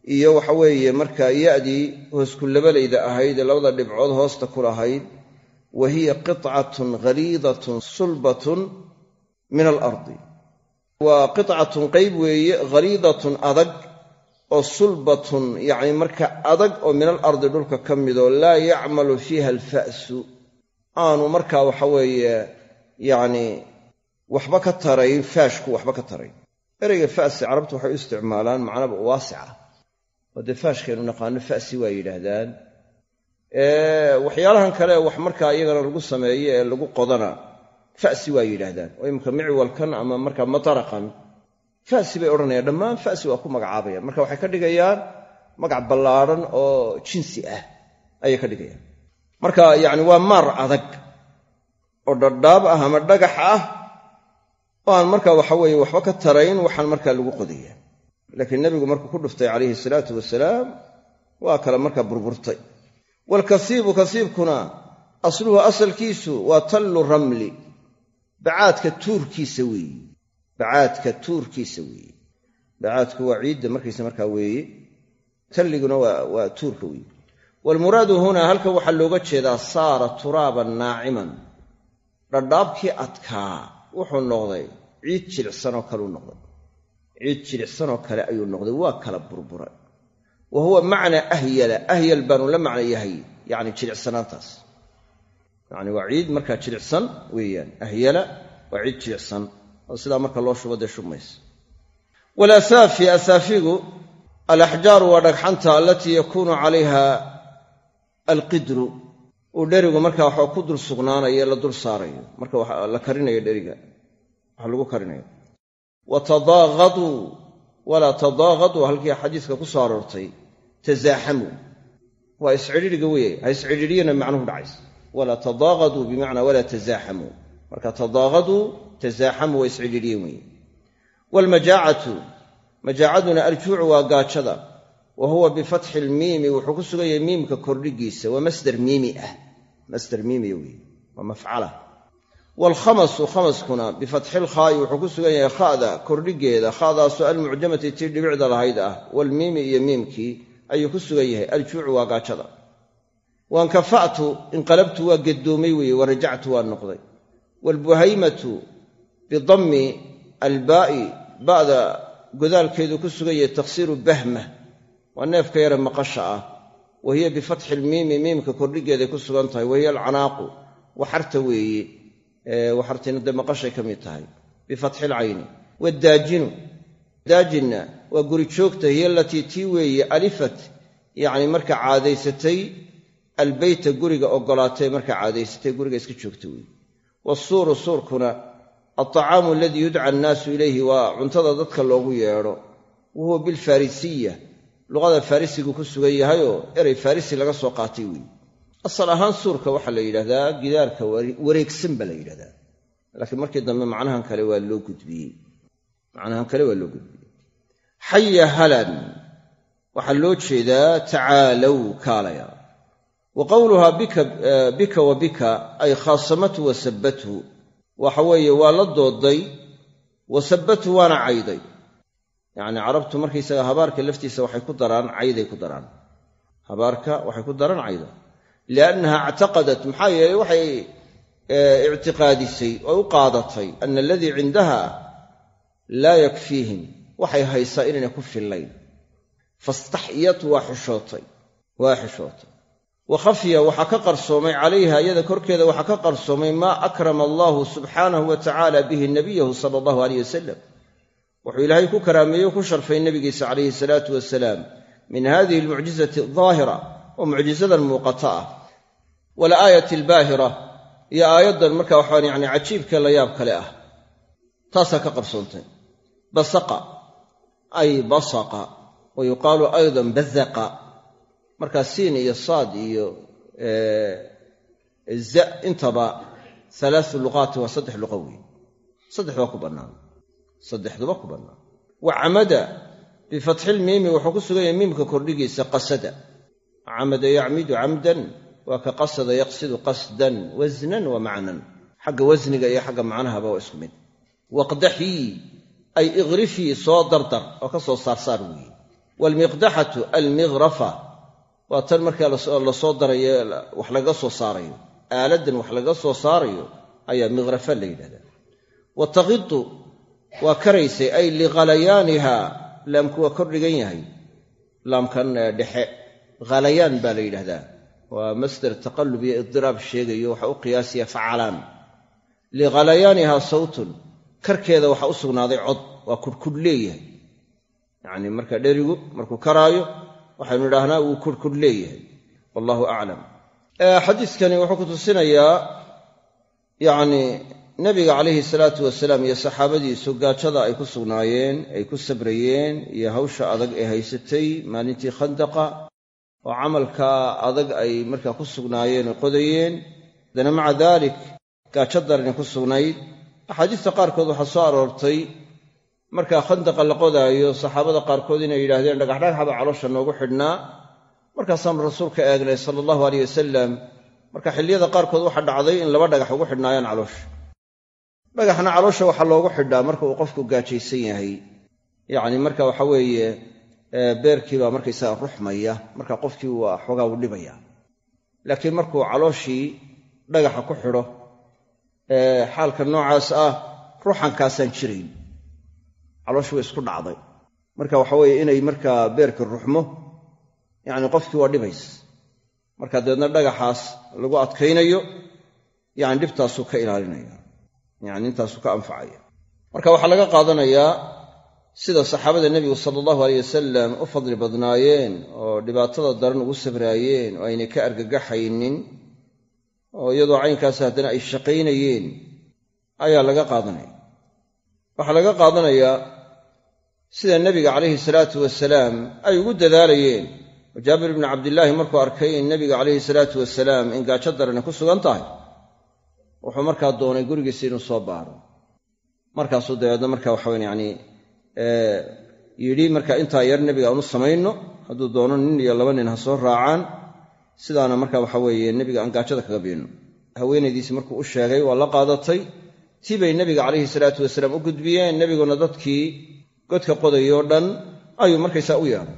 A: iyo waxa weeye markaa ya'dii hooskullabalayda ahayd ee labada dhibcood hoosta ku lahayd wa hiya qitcatun ghaliidatun sulbatun min alardi waa qitcatun qayb weeye ghaliidatun adag oo sulbatun yacni marka adag oo min alardi dhulka ka midoo laa yacmalu fiiha alfa'su aanu markaa waxa weeye yacni waxba ka tarayn faashku waxba ka tarayn. Ereyga fa'si carabtu waxay u isticmaalaan macnaba waasica oo dee naqaano fa'si waa yidhaahdaan waxyaalahan kale wax markaa iyagana lagu sameeyo ee lagu qodana fa'si waa yidhaahdaan oo imika micwalkan ama markaa mataraqan fa'si bay odhanayaan dhammaan fa'si waa ku magacaabayaan marka waxay ka dhigayaan magac ballaadhan oo jinsi ah ayay ka dhigayaan marka yacni waa maar adag oo dhadhaab ah ama dhagax ah oo aan markaa waxa weeye waxba ka tarayn waxaan markaa lagu qodaya laakiin nebigu markuu ku dhuftay calayhi salaatu wasalaam waa kale markaa burburtay. Waalkasiibu kasiibkuna asluhu asalkiisu waa tallu ramli bacaadka tuurkiisa weeye bacaadka tuurkiisa weeye bacaadku waa ciidda markaysa markaa weeye talliguna waa tuurka weeye waalmuraadu hunaa halkan waxaa looga jeedaa saara turaaban naaciman. Dhadhaabkii adkaa wuxuu noqday ciid jilicsanoo kaleu noqday ciid jilicsanoo kale ayuu noqday. Waa kala burburay. Wa huwa macnaa ahyala. Ahyal baanu la macno yahay yacni jilicsanaantaas yacni waa ciid markaa jilicsan weeyaan. Ahyala waa ciid jilicsan oo sidaa marka loo shubo dee shubmaysa walasaafi asaafigu alaxjaaru waa dhagxanta alatii yakuunu calayha alqidru. Uu dherigu markaa waxaa ku dul sugnaanayo la dul saarayo. Marka la karinayo dheriga. Wax lagu karinayo wa tadaaqaduu walaa tadaaqaduu halkii xadiiska ku soo aroortay tasaaxamuu waa iscidhiiriga weye ha iscidhiiriyana macnuhu dhacays walaa tadaaqaduu bimacnaa walaa tasaaxamuu marka tadaaqaduu tasaaxamuu waa iscidhiiriyen weye waalmajaacatu majaacaduna aljuucu waa gaajada. Wa huwa bifatxi lmiimi wuxuu ku sugan yahay miimka kordhigiisa. Waa masdar miimi ah. Masdar miimiya wey waa mafcala waalkhamasu khamaskuna bifatxi lkhaa'i wuxuu ku sugan yahay kha'da kordhigeeda kha'daasoo almucjamati tii dhibicda lahayd ah waalmiimi iyo miimkii ayuu ku sugan yahay aljuucu waa gaajada waankafa'tu inqalabtu waa geddoomay weeye wa rajactu waa noqday waalbuhaymatu bidammi albaa'i ba'da godaalkeedu ku sugan yahay taksiiru bahma waa neefka yare maqasha ah wa hiya bifatxi lmiimi miimka kordhigeeday ku sugan tahay wahiya alcanaaqu waxarta weeye waxartina dee maqashay ka mid tahay. Bifatxi lcayni wadaajinu daajinna waa guri joogta hiya alatii tii weeye alifat. Yacni marka caadaysatay albeyta guriga ogolaatay marka caadaysatay guriga iska joogta weeye. Wasuuru suurkuna alطacaamu aladii yudca annaasu ilayhi waa cuntada dadka loogu yeedho. Wa huwa bilfarisiya luqada farisigu ku sugan yahayoo erey farisi laga soo qaatay weeye asal ahaan suurka waxaa la yidhahdaa gidaarka wareegsan baa la yidhahdaa laakiin markii dambe macnahan kale waa loo gudbiyey. Macnahan kale waa loo gudbiyey. Xaya halan waxaa loo jeedaa tacaalow kaalaya. Wa qowluhaa bika wa bika ay khaasamathu wa sabbathu waxa weeye waa la dooday wa sabbathu waana cayday. Yacni carabtu markaysaga habaarka laftiisa waxay ku daraan cayday ku daraan. Habaarka waxay ku daraan cayda liannaha ictaqadat maxaa yeeley waxay ictiqaadisay oo u qaadatay ana aladii cindaha laa yakfiihim waxay haysaa inaynay ku fillayn fastaxyat waa xishootay waa xishootay wa khafya waxaa ka qarsoomay calayha iyada korkeeda waxaa ka qarsoomay maa akrama allahu subxaanahu wa tacaala bihi nabiyahu sala allahu aleyh wasalam wuxuu ilaahay ku karaameeyey ku sharfay nebigiisa calayhi salaatu wasalaam min hadihi almucjizati aldaahira oo mucjisadan muuqata ah walaayati albaahira iyo aayaddan marka waxaan yani cajiibka la yaab kale ah. Taasaa ka qarsoontay basaqa. Ay basaqa. Wa yuqaalu aydan bazaqa. Markaa siin iyo saad iyo za intaba alaau luqaati waa saddex luqa weeye saddexbaa ku bannaan. Saddexduba ku bannaan. Wa camada bifatxilmiimi wuxuu ku sugan yahay miimka kordhigiisa qasada. Camada yacmidu camdan waa ka qasada yaqsidu qasdan wasnan wa macnan. Xagga wasniga iyo xagga macnahaba waa isku mid. Waqdaxii ay ikrifii soo dardar oo ka soo saarsaar weeye waalmiqdaxatu almighrafa waa tan markaa la soo darayo wax laga soo saarayo. Aaladdan wax laga soo saarayo ayaa mighrafa la yidhahdaa. Wa taqidu waa karaysay ay lighalayaaniha laamku waa kor dhigan yahay. Laamkan dhexe. Halayaan baa la yidhahdaa waa masdar taqallub iyo idiraab sheegayo waxa u qiyaasaya facalaan lighalayaaniha sawtun karkeeda waxaa u sugnaaday cod waa kurhkudh leeyahay. Yacni marka dherigu markuu karaayo waxaynu idhaahnaa wuu kurhkudh leeyahay. Wallahu aclam xadiiskani wuxuu ku tusinayaa yacni nabiga calayhi salaatu wasalaam iyo saxaabadiisu gaajada ay ku sugnaayeen ay ku sabrayeen iyo hawsha adag ee haysatay maalintii khandaqa oo camalka adag ay markaa ku sugnaayeen oo qodayeen haddana maca daalik gaajo darani ku sugnayd. Axaadiista qaarkood waxaa soo aroortay markaa khandaqa la qodaayo saxaabada qaarkood inay yidhaahdeen dhagaxdhagaxba caloosha noogu xidhnaa markaasaanu rasuulka eegnay sala allahu aleyh wasalam marka xilliyada qaarkood waxaa dhacday in laba dhagax ugu xidhnaayaan caloosha. Dhagaxna caloosha waxaa loogu xidhaa marka uu qofku gaajaysan yahay yacni marka waxa weeye beerkii baa markaysaga ruxmaya marka qofkii waa xoogaa u dhibaya. Laakiin markuu calooshii dhagaxa ku xidho xaalka noocaas ah ruuxankaasaan jirayn. Calooshii way isku dhacday. Marka waxa weeye inay markaa beerkii ruxmo yacni qofkii waa dhibays. Marka dabeedna dhagaxaas lagu adkaynayo yacni dhibtaasuu ka ilaalinaya. Yacni intaasuu ka anfacaya. Marka waxaa laga qaadanayaa sida saxaabada nebigu sala allahu aleyh wasalam u fadli badnaayeen oo dhibaatada daran ugu sabraayeen oo aynay ka argagaxaynin oo iyadoo caynkaas haddana ay shaqaynayeen ayaa laga qaadanaya. Waxaa laga qaadanayaa sida nebiga calayhi salaatu wasalaam ay ugu dadaalayeen. Oo jaabir ibnu cabdillaahi markuu arkay in nebiga calayhi salaatu wasalaam in gaajo darani ku sugan tahay wuxuu markaa doonay gurigiisa inuu soo baaro. Markaasuu dabeedna marka waxaweyn yani yidhi marka intaa yar nebiga aanu samayno hadduu doono nin iyo laba nin ha soo raacaan sidaana marka waxa weeye nebiga aan gaajada kaga biinno haweenaydiisi markuu u sheegay waa la qaadatay. Tii bay nebiga calayhi salaatu wasalaam u gudbiyeen. Nebiguna dadkii godka qodayoo dhan ayuu markaysaa u yeedhay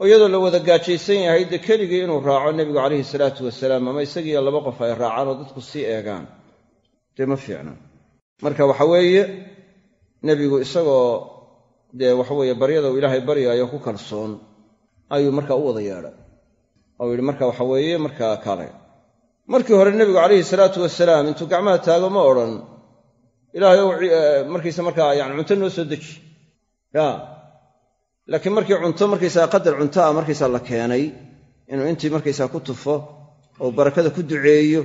A: oo iyadoo la wada gaajaysan yahay dee keligii inuu raaco nebigu calayhi salaatu wasalaam ama isagiiyo laba qof ay raacaan oo dadku sii eegaan? Dee ma fiicna? Marka waxa weeye nebigu isagoo dee waxaweeye baryada uu ilaahay baryaayo ku kalsoon ayuu markaa u wada yeedhay. Oo yidhi marka waxa weeye markaa kaalay markii hore nebigu calayhi salaatu wasalaam intuu gacmaha taago ma odhan. Ilaahay ow markiisa markaa yani cunto noo soo deji. Ya. Laakiin markii cunto markaysaa qadar cunto ah markaysaa la keenay inuu intii markaysaa ku tufo oo barakada ku duceeyo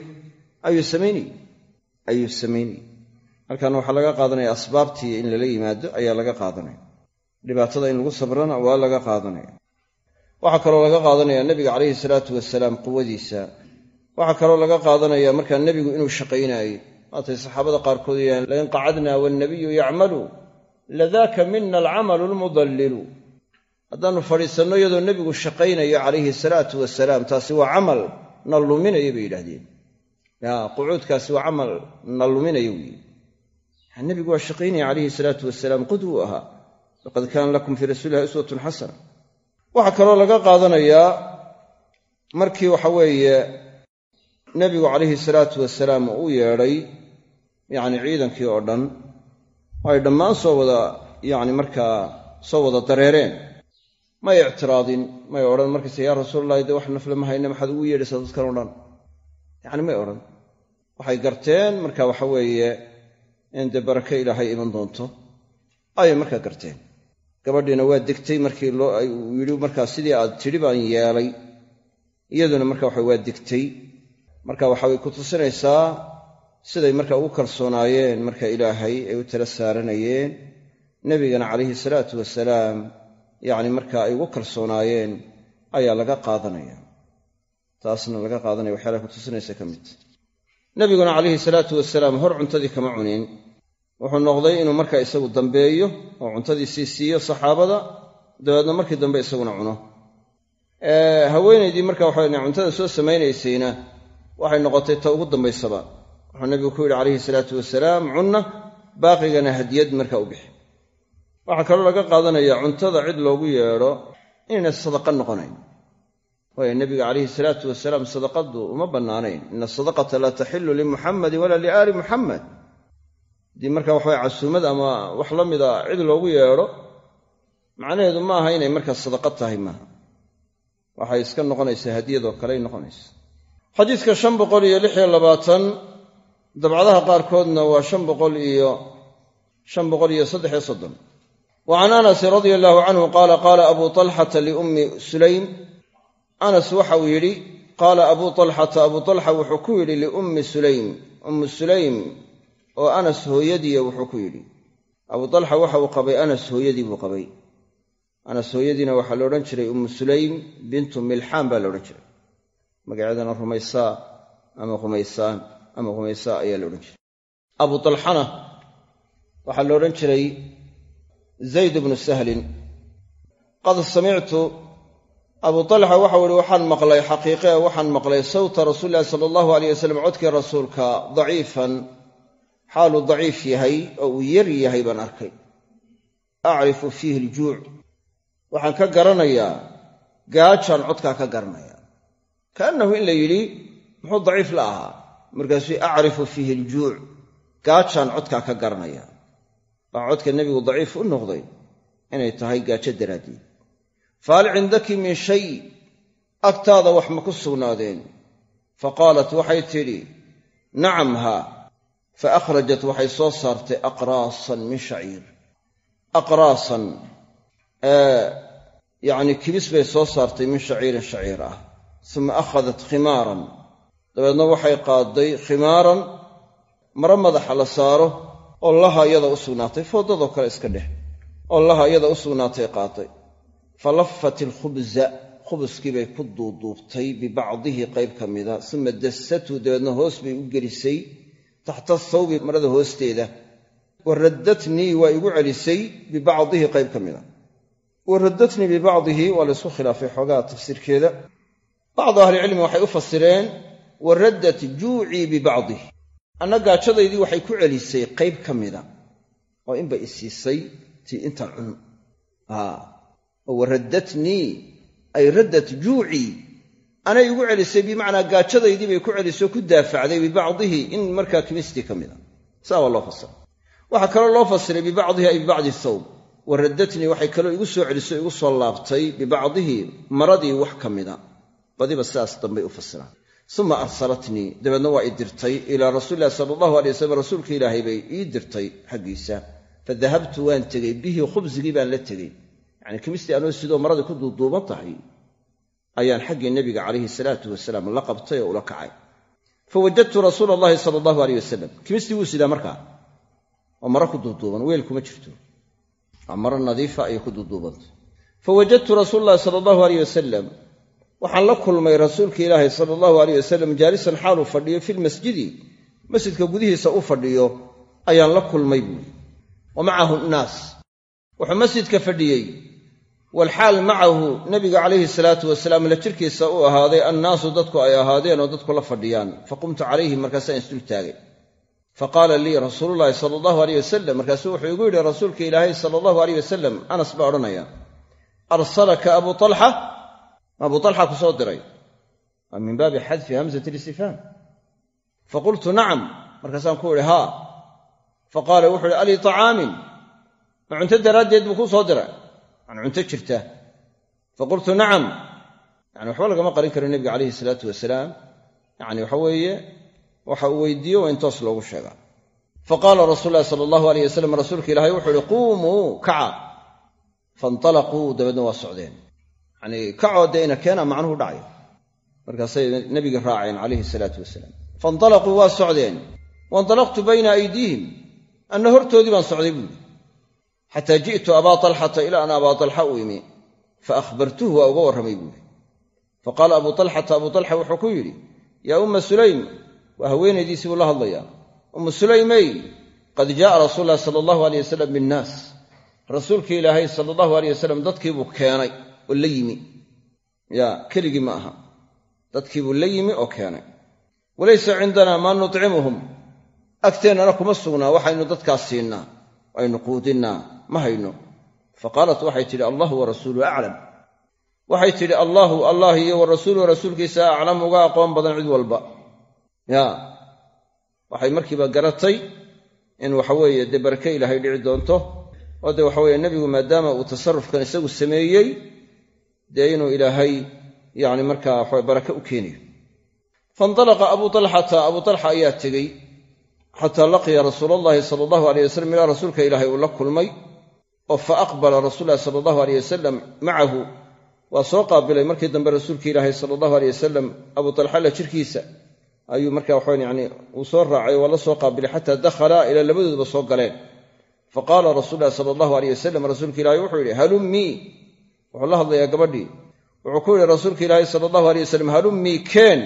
A: ayuu samaynayey ayuu samaynayey halkan waxaa laga qaadanaya asbaabtii in lala yimaado ayaa laga qaadanaya. Dhibaatada in lagu sabrana waa laga qaadanaya. Waxaa kaloo laga qaadanaya nebiga calayhi salaatu wasalaam quwadiisa waxaa kaloo laga qaadanaya markaa nebigu inuu shaqaynaayey waatay saxaabada qaarkood yahaan lain qacadna waalnabiyu yacmalu ladaaka mina alcamalu lmudallilu haddaannu fadhiisanno iyadoo nebigu shaqaynayo calayhi salaatu wasalaam taasi waa camal na luminaya bay yidhaahdeen. Ya qucuudkaasi waa camal na luminaya weeye nebigu waa shaqaynaya calayhi salaatu wasalaam qudwu ahaa. Laqad kaana lakum fii rasuulillahi uswatun xasana waxaa kaloo laga qaadanayaa markii waxa weeye nebigu calayhi salaatu wasalaam uu yeedhay yacni ciidankii oo dhan ay dhammaan soo wada yacni markaa soo wada dareereen. May ictiraadin may odhan markayse yaa rasuulalahi dee wax nafle ma hayne maxaad ugu yeedhaysaa dadkan o dhan? Yacni may odhan. Waxay garteen marka waxa in dee barake ilaahay iman doonto. Ayay markaa garteen. Gabadhiina waa degtay markii yidhi markaa sidii aad tidhi baan yeelay. Iyaduna marka waxa waa degtay. Marka waxaway ku tusinaysaa siday marka ugu kalsoonaayeen marka ilaahay ay u tala saaranayeen. Nebigana calayhi salaatu wasalaam yacni marka ay ugu kalsoonaayeen ayaa laga qaadanaya. Taasna laga qaadanaya waxyaalaha ku tusinaysa ka mid. Nebiguna calayhi salaatu wasalaam hor cuntadii kama cunin wuxuu noqday inuu marka isagu dambeeyo oo cuntadii sii siiyo saxaabada dabeedna markii dambe isaguna cuno. Haweenaydii marka waxa cuntada soo samaynaysayna waxay noqotay ta ugu dambaysaba. Wuxuu nabigu ku yidhi calayhi salaatu wasalaam cunna baaqigana hadiyad marka u bixi. Waxaa kaloo laga qaadanaya cuntada cid loogu yeedho inayna sadaqa noqonayn. Waayo nebiga calayhi salaatu wasalaam sadaqadu uma bannaanayn. Ina asadaqata laa taxilu limuxammadin walaa liaali muxamed haddii marka waxawa casuumad ama wax la mida cid loogu yeedho macnaheedu ma aha inay markaa sadaqa tahay maaha waxay iska noqonaysaa hadiyadoo kaley noqonaysa. Xadiidka shan boqol iyo lix iyo labaatan dabcadaha qaarkoodna waa shan boqol iyo shan boqol iyo saddex iyo soddon. Wa can anasin radia allahu canhu qaala qaala abu talxata liummi sulaym anas waxa uu yidhi qaala abuu talxata abuu talxa wuxuu ku yidhi liummi sulaym ummu sulaym oo anas hooyadiiya wuxuu ku yidhi abuu talxa waxa uu qabay anas hooyadii buu qabay. Anas hooyadiina waxaa la odhan jiray ummu sulaym bintu milxaan baa la odhan jiray. Magaceedana rumaysaa ama rumaysaan ama rumaysaa ayaa la jiray. Abu talxana waxaa la odhan jiray zayd bnu sahlin. Qad samictu abu talxa waxau ihi waxaan maqlay xaqiiqee waxaan maqlay sawta rasuulilahi sala allahu aleyh wasalam codkii rasuulka daciifan xaaluu daciif yahay oo uu yar yahay baan arkay. Acrifu fiihi aljuuc. Waxaan ka garanayaa gaajaan codkaa ka garanaya kaannahu in la yidhi muxuu daciif la ahaa. Markaasuu acrifu fiihi aljuuc. Gaajaan codkaa ka garanaya baa codka nebigu daciif u noqday inay tahay gaajo daraaddeed. Fahal cindaki min shay agtaada wax ma ku sugnaadeen? Fa qaalat waxay tidhi nacam haa fa akhrajat waxay soo saartay aqraasan min shaciir aqraasan yacni kibis bay soo saartay min shaciirin shaciir ah uma akhadat khimaaran dabeedna waxay qaadday khimaaran maro madaxa la saaro oo laha iyada u sugnaatay foodadoo kale iska dheh oo laha iyada u sugnaatay qaaday fa laffat ilkhubza khubuskii bay ku duuduubtay bibacdihi qayb ka mida suma dassathu dabeedna hoos bay u gelisay taxta thawbi marada hoosteeda. Wa raddatnii waa igu celisay bibacdihi qayb ka mida wa raddatnii bibacdihi waa laysku khilaafay xoogaha tafsiirkeeda. Bacdu ahlicilmi waxay u fasireen wa raddat juucii bibacdihi. Anna gaajadaydii waxay ku celisay qayb ka mida oo inbay isiisay tii intan cun. Oo wa ay raddat juucii anay igu celisay bimacnaa gaajadaydii bay ku celisay ku daafacday bibacdihi in markaa kimistii ka mida. Saa waa loo fasiray waxaa kaloo loo fasiray bibacdihi ay bibacdi thawb wa raddatnii waxay kaloo igu soo celisay igu soo laabtay bibacdihi maradii wax ka mida. Badiba sidaas dambay u fasiraan uma arsalatnii dabeedna waa i dirtay ilaa rasuulilahi sala allahu alay wasalam rasuulka ilaahay bay ii dirtay xaggiisa. Fa dahabtu waan tegey bihi khubsigii baan la tegey. Yacni kimistii anoo sidoo maradii ku duuduuban tahay ayaan xaggii nebiga calayhi salaatu wasalaam la qabtay oo ula kacay. Fa wajadtu rasuula allahi sala allahu aleyh wasalam kimistii wuu sidaa markaa? Oo maro ku duuduuban weel kuma jirto. Waa maro nadiifa ayay ku duuduubantay fa wajadtu rasuula allahi sala allahu aleyh wasalam waxaan la kulmay rasuulka ilaahi sala allahu aleyh wasalam jaalisan xaaluu fadhiyo filmasjidi masjidka gudihiisa u fadhiyo ayaan la kulmay buuri wa macahu nnaas. Wuxuu masjidka fadhiyey walxaal macahu nabiga calayhi salaatu wasalaam la jirkiisa u ahaaday annaasu dadku ay ahaadeen oo dadku la fadhiyaan. Faqumtu calayhim markaasaan isdul taagay. Faqaala lii rasuululahi sala allahu aleyh wasalam markaasuu wuxuu igu yidhi rasuulka ilaahay sala allahu aleyh wasalam anas baa odhanaya arsalaka abu talxa abu talxa ku soo diray min baabi xadfi hamzati listifhaam faqultu nacam. Markaasaan ku idhi haa. Faqaala wuxu uhi alii tacaamin. Ma cunto daraaddeed buu kuu soo diray yani cunto jirta faqultu nacam. Yani waxba lagama qarin karo nebiga calayhi salaatu wasalaam. Yani waxa weeye waxa uu weydiiyo waa in toos loogu sheegaa faqaala rasuulu lahi sala allahu aleyh wasalam rasuulka ilaahay wuxuu ihi quumuu kaca. Faintalaquu dabeedna waa socdeen. Yanii kacoo dee ina keena macnuhu dhacay. Markaasay nebigii raaceen calayhi salaatu wasalaam. Faintalaquu waa socdeen. Waintalaqtu bayna aydiihim. Anna hortoodii baan socday buuri xataa ji'tu abaa talxata ilaa an abaa talxa u imi. Fa akhbartuhu waa uga warramay buuri faqaala abuu talxata abuu talxa wuxuu ku yidhi yaa umma sulaym waa haweenaydiisii buu la hadlayaa. Ummu sulaymey qad jaaa rasuulu llahi sala allahu aleyh wasalam binnaas. Rasuulkii ilaahay sala allahu aleyh wasalam dadkiibuu keenay oo la yimi. Yaa keligii ma aha. Dadkiibuu la yimi oo keenay. Walaysa cindanaa maa nutcimuhum. Agteennana kuma sugnaa waxaynu dadkaas siinnaa aynu quudinnaa ma hayno. Fa qaalat waxay tidhi allahu wa rasuuluhu aclam waxay tidhi allaahu allah iyo wa rasuuluhu rasuulkiisa aclam uga aqoon badan cid walba. Yaa waxay markiiba garatay in waxaweeye dee barake ilaahay dhici doonto oo dee waxaweeye nebigu maadaama uu tasarufkan isagu sameeyey dee inuu ilaahay yacni markaa waxawe barake u keenayo faindalaqa abuu talxata abuu talxa ayaa tegey xataa laqiya rasuula allahi sala allahu aleyh wasalam ilaa rasuulka ilaahay uu la kulmay oo fa aqbala rasuul lahi sala allahu aleyh wasalam macahu waa soo qaabilay markii dambe rasuulka ilaahay sala allahu aleyh wasalam abuu talxa la jirkiisa ayuu marka waxawan yani uu soo raacay waa la soo qaabilay xataa dakhala ilaa labadooduba soo galeen. Fa qaala rasuul lahi sala allahu aleyh wasalam rasuulka ilaahay wuxuu yidhi halummii wuxuu la hadlayaa gabadhii. Wuxuu ku yidhi rasuulka ilaahay sala allahu aleyh wasalam halummii keen.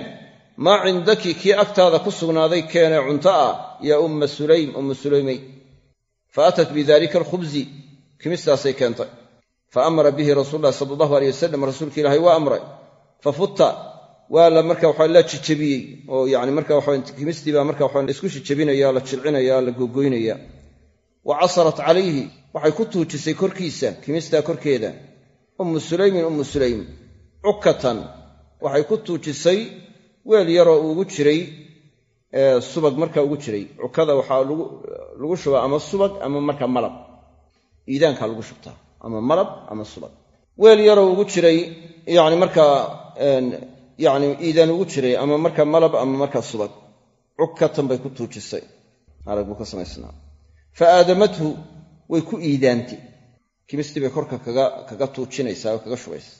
A: Maa cindaki kii agtaada ku sugnaaday keenee cunto ah yaa umma sulaym umma sulaymey fa atat bidalika alkhubsi kimistaasay keentay. Fa amara bihi rasuulu lahi sala allahu aleyh wasalam rasuulka ilaahay waa amray. Fa futta waa la marka waxa la jijabiyey oo yani marka waxa marka waxa la isku jijabinaya la jilcinaya la gogoynaya wa casarat calayhi waxay ku tuujisay korkiisa kimistaa korkeeda? Ummu sulaymin ummu sulaym. Cukkatan waxay ku tuujisay weel yaroo ugu jiray subag markaa ugu jiray. Cukada waxaa lagu shubaa ama subag ama marka malab iidaankaa lagu shubtaa ama malab ama subag. Weel yaroo ugu jiray yani markaa yani iidaan ugu jiray ama marka malab ama marka subag. Cukkatan bay ku tuujisay. Arag buu ka samaysnaa. Fa aadamathu way ku iidaantay kimistii bay korka kaga tuujinaysaa oo kaga shubaysa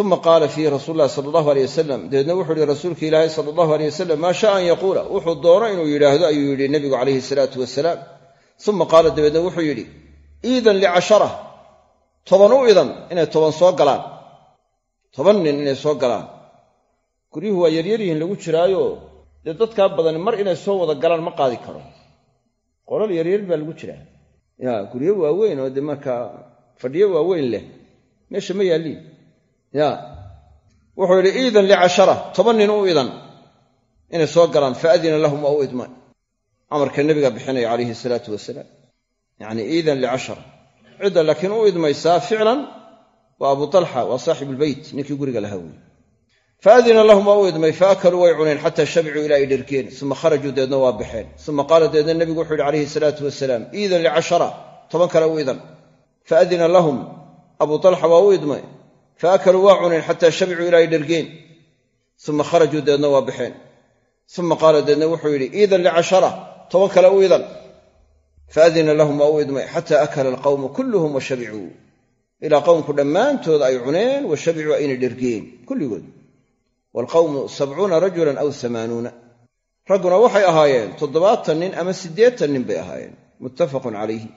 A: uma qaala fiihi rasuul lahi sala allahu aleyh wasalam dabeedna wuxuu yihi rasuulka ilaahay sala allahu aleyh wasalam maa shaa an yaquula? Wuxuu doono inuu yidhaahdo ayuu yidhi nebigu calayhi salaatu wasalaam uma qaala dabeedna wuxuu yidhi iidan licashara toban u idan inay toban soo galaan. Toban nin inay soo galaan. Guryuhu waa yaryaryihiin lagu jiraayo. Dee dadkaa badan mar inay soo wada galaan ma qaadi karo. Qolal yaryar baa lagu jiraa. Ya guryo waaweyn oo dee markaa fadhiyo waaweyn leh. Meesha ma yaalliin ya wuxuu yidhi iidan licashara toban nin u idan inay soo galaan faadina lahum waa u idma. Amarka nebiga bixinaya calayhi salaatu wasalaam yacni iidan licashara cidda laakiin u idmaysaa ficlan waa abu talxa waa saaxibu lbeyt ninkii guriga lahaa weeye faadina lahum waa u idmay faakaluu way cuneen xataa shabicuu ilaa ay dhergeen uma kharajuu deedna waa baxeen. Uma qaala deedna nebigu wuxuu yidhi calayhi salaatu wasalaam iidan licashara. Toban kale u idan faadina lahum abu talxa waa u idmay faakaluu waa cuneen xataa shabicuu ilaa ay dhergeen uma kharajuu deedna waa toban kale u idan faadina lahum waa u idmay xataa akala alqawmu kulluhum wa shabicuu ilaa qowmku dhammaantood ay cuneen wa shabicuu ayna dhergeen kulligood waalqawmu sabcuuna rajulan aw amaanuuna ragguna waxay ahaayeen toddobaatan nin ama siddeetan nin bay ahaayeen muttafaqun calayhi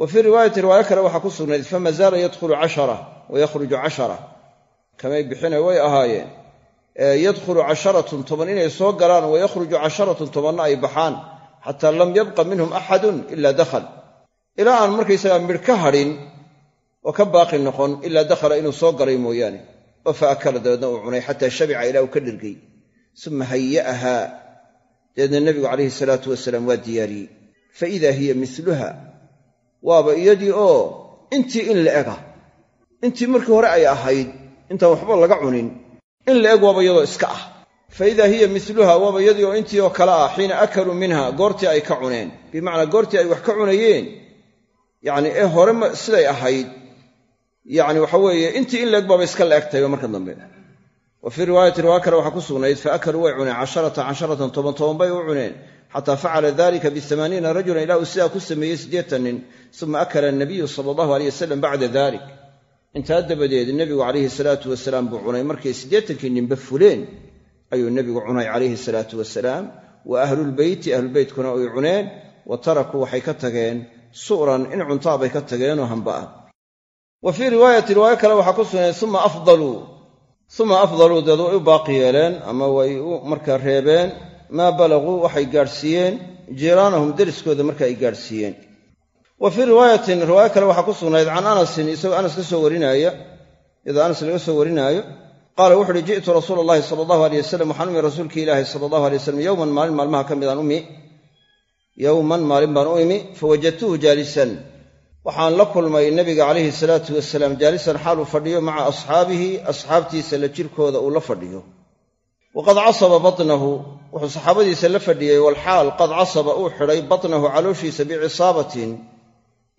A: wa fii riwaayati riwaayo kale waxaa ku sugnayd fama zaala yadkhulu cashara wa yakhruju cashara kamay bixina way ahaayeen yadkhulu casharatun toban inay soo galaan wa casharatun tobanna ay baxaan xataa lam yabqa minhum axadun ila dakhal. Ilaa aan markaysagaa midh ka hadhin oo ka baaqi noqon ilaa dakhala inuu soo galay mooyaane. Oo fa akala dabeedna uu cunay xataa shabica ilaa uu ka dhergay. Suma haya'ahaa dabeedna nebigu calayhi salaatu wasalaam waa diyaariyey. Fa idaa hiya miluha waaba iyadii oo intii in la ega. Intii markii hore ay ahayd intaan waxba laga cunin. In la eg waaba iyadoo iska ah fa idaa hiya miluha waaba iyadii oo intii oo kale ah xiina akaluu minha goortii ay ka cuneen. Bimacnaa goortii ay wax ka cunayeen. Yacni ee hore siday ahayd. Yacni waxa weeye intii in la eg baaba iska la egtayba marka dambe. Wa fii riwaayati riwaaya kale waxaa ku sugnayd fa akaluu way cuneen casharatan casharatan toban toban bay u cuneen. Xataa facala dalika biamaaniina rajulan ilaa uu sidaa ku sameeyey siddeetan nin suma akala anabiyu sala allahu aleyh wasalam bacda dalik intaa dabadeed nebigu calayhi salaatu wasalaam buu cunay markay siddeetankii fuleen ayuu nebigu cunay calayhi salaatu wasalaam. Wa ahlulbeyti ahlulbeytkuna ay cuneen. Wa tarakuu waxay ka tageen. Su'ran in cuntaabay ka tageenoo hamba ah. Wa fii riwaayati riwaayo kale waxaa ku sugnayd uma afdaluu uma afdaluu deed way u baaqi yeeleen ama way u markaa reebeen. Maa balaguu waxay gaadhsiiyeen. Jiiraanahum deriskooda marka ay gaadhsiiyeen. Wa fii riwaayatin riwaayo kale waxaa ku sugnayd can anasin isagoo anas ka soo warinaaya iyadoo anas laga soo warinaayo qaala wuxu uhi ji'tu rasuula allahi sala allahu aleyh wasalam waxaan umi rasuulkii ilaahi sala allahu alay wasalam yowman maalin maalmaha ka midaan umi yowman maalin baan u imi fawajadtuhu jaalisan. Waxaan la kulmay nebiga calayhi salaatu wasalaam jaalisan xaaluu fadhiyo maca asxaabihi asxaabtiisa la jirkooda uu la fadhiyo. Waqad casaba batnahu wuxuu saxaabadiisa la fadhiyey walxaal qad casaba uu xidhay batnahu calooshiisa bicisaabatin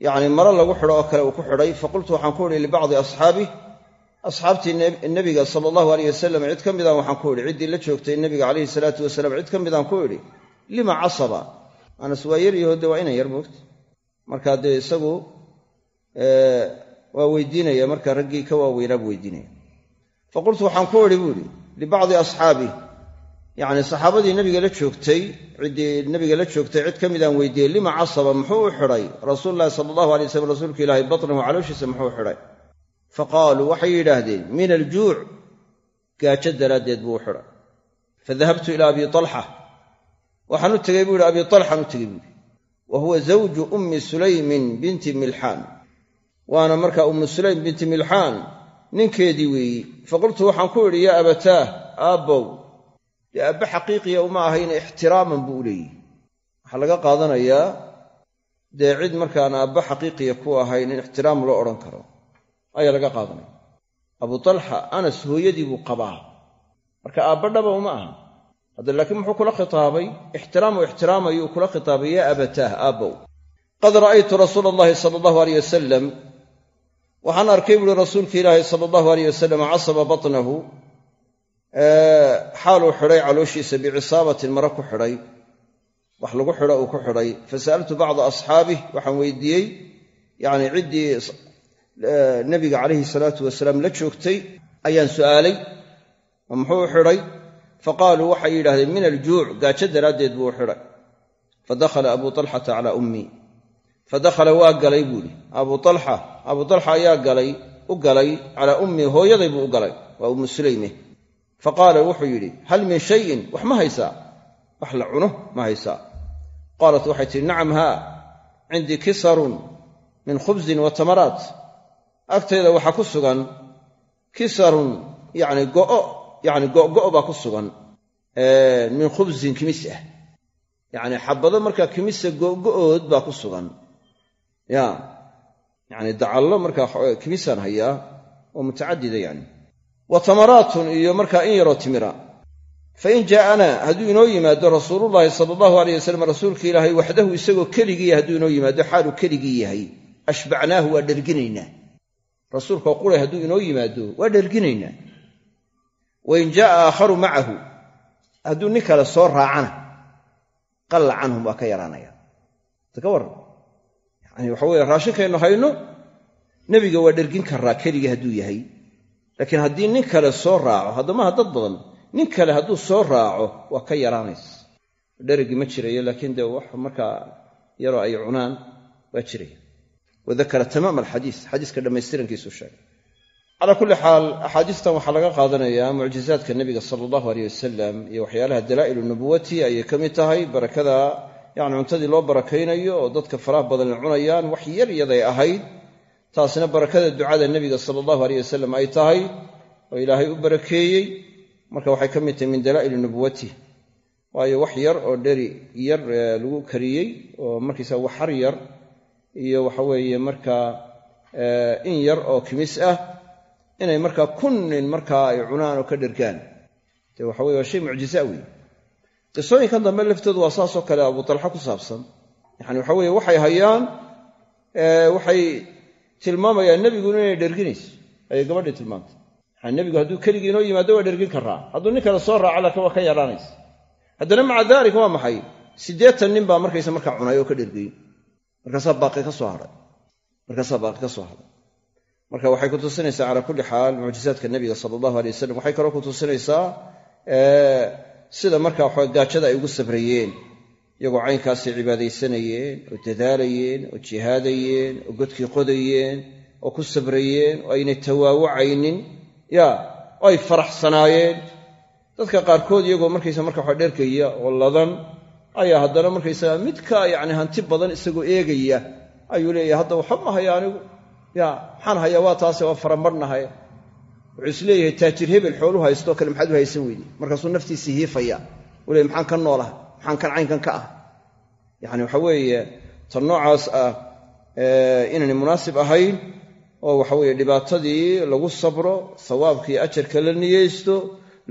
A: yacni maro lagu xidho oo kale uu ku xidhay. Faqultu waxaan ku idhi libacdi asxaabih asxaabtii nebiga sala allahu aleyh wasalam cid ka midaan waxaan ku idhi ciddii la joogtay nebiga calayhi salaatu wasalaam cid ka midaan ku idhi lima casaba? Anas waa yaryaho dee waa inan yar moogta markaa dee isagu waa weydiinaya markaa raggii ka waaweynaa buu weydiinaya. Faqultu waxaan ku idhi buu idhi libacdi asxaabih yacni saxaabadii nebiga la joogtay ciddii nebiga la joogtay cid ka midaan weydiiyey lima casaba? Muxuu u xidhay rasuulu llahi sala allahu alay wasalam rasuulka ilaahay batnahu calooshiisa muxuu u xidhay faqaaluu waxay yidhaahdeen min aljuuc gaajo daraaddeed buu u xidhay fadahabtu ilaa abi talxa waxaan u tegey buu yidhi abi talxaan u tegey buuhi wa huwa zawju ummi sulaymin binti milxaan waana markaa ummu sulaym binti milxaan ninkeedii weeyi faqultu waxaan ku idhi yaa abataah aabbow dee aabbe xaqiiqiya uma ahayna ixtiraaman buu u leeyihi waxaa laga qaadanayaa dee cid markaan aabbe xaqiiqiya ku ahayn in ixtiraam loo odhan karo ayaa laga qaadanaya abu talxa anas hooyadii buu qabaa. Marka aabba dhaba uma aha. Hadda laakiin muxuu kula khitaabay? Ixtiraamu ixtiraamayuu kula khitaabay yaa abataah aabbow qad ra'aytu rasuula allahi sala allahu aleyh wasalam waxaan arkay buuhi rasuulka ilaahi sala allahu aleyh wasalam casaba batnahu xaaluu xidhay calooshiisa bicisaabatin mare ku xidhay wax lagu xidho uu ku xidhay. Fasa'altu bacda asxaabih waxaan weydiiyey. Yacni ciddii nebiga calayhi salaatu wasalaam la joogtay ayaan su'aalay oo muxuu xidhay fa qaaluu waxay yidhahdeen min aljuuc gaajo daraaddeed buu u xidhay. Fa dakhala abuu talxata calaa ummii fa dakhala waa galay buuhi abuu alxa abuu alxa ayaa galay u galay calaa ummii hooyaday buu u galay waa ummu sulayme fa qaala wuxuu yidhi hal min shayin wax ma haysaa? Wax la cuno ma haysaa? Qaalat waxay tihi nacam haa cindii kisarun min khubsin wa tamaraat agtayda waxaa ku sugan kisarun yacni go'o yacni go'go' baa ku sugan min khubsin kimis ah. Yacni xabado markaa kimisa go'go'ood baa ku sugan. Ya yacni dacallo markaa kimisaan hayaa oo mutacadida yani wa tamaraatun iyo markaa in yaroo timira. Fain jaa'anaa hadduu inoo yimaado rasuulullaahi sala allahu aleyh wasalam rasuulka ilaahay waxdahu isagoo keligii hadduu inoo yimaado xaaluu keligii yahay. Ashbacnaahu waa dherginaynaa rasuulkao quray hadduu inoo yimaado waa dherginaynaa. Wain jaa'a aakharu macahu hadduu nin kale soo raacana qalla canhum waa ka yaraanaya. Ka warran yani raashinkaynu hayno nebiga waa dhergin karaa keligii hadduu yahay. Laakiin haddii nin kale soo raaco haddamaha dad badan nin kale hadduu soo raaco waa ka yaraanaysa dherigii ma jirayo laakiin dee wax markaa yaroo ay cunaan waa jiraya wadakara tamaam alxadiis xadiiska dhammaystirankiisuu sheegay. Calaa kulli xaal axaadiistan waxaa laga qaadanayaa mucjizaadka nebiga sala allahu aleyh wasalam iyo waxyaalaha dalaa'ilu nubuwati ayay ka mid tahay. Barakada yacni cuntadii loo barakaynayo oo dadka faraha badan la cunayaan wax yar yaday ahayd. Taasina barakada ducada nebiga sala allahu aleyh wasalam ay tahay oo ilaahay u barakeeyey. Marka waxay ka mid tahay min dalaa'ili nubuwati waayo wax yar oo dheri yar lagu kariyey oo markiisa waxar yar iyo waxa weeye markaa in yar oo kimis ah inay markaa kunnin markaa ay cunaan oo ka dhergaan. Dee waxa weye waa shay mucjiza wey qisooyinkan dambe laftoodu waa saasoo kale abu talxa ku saabsan. Yani waxa weye waxay hayaan waxay tilmaamayaan nebiguna inay dherginayso ayay gabadhii tilmaamtay yani nebigu hadduu keligii inoo yimaado waa dhergin karaa hadduu nin kale soo raaco laakiin waa ka yaraanaysa haddana maca daalika waa maxay? Siddeetan nin baa markaysa markaa cunay oo ka dhergiyey markaasaa baaqi ka soo hadhay markaasaa baaqi ka soo hadhay marka waxay ku tusinaysaa calaa kulli xaal mucjizaadka nebiga sala allahu alay wasalam waxay kaloo ku tusinaysaa sida markaa waxa gaajada ay ugu sabrayeen iyagoo caynkaasay cibaadaysanayeen oo dadaalayeen oo jihaadayeen oo godkii qodayeen oo ku sabrayeen oo aynay tawaawacaynin ya oo ay faraxsanaayeen. Dadka qaarkood iyagoo markaysa marka waxa oo ladan ayaa haddana markaysaga midka yacni hanti badan isagoo eegaya ayuu leeyahay hadda waxba ma haya anigu. Ya maxaan hayaa waa taase waa faramarnahay wuxuu is taajir hebel xoolu haystoo kale maxaad u haysan weydi markaasuu naftiisii hiifaya. Uu leey maxaan ka noolaha maxaan kan caynkan ka ah? Yacni waxa weeye tan noocaas ah inaynay munaasib ahayn oo waxa weeye dhibaatadii lagu sabro sawaabkii ajarka la niyeysto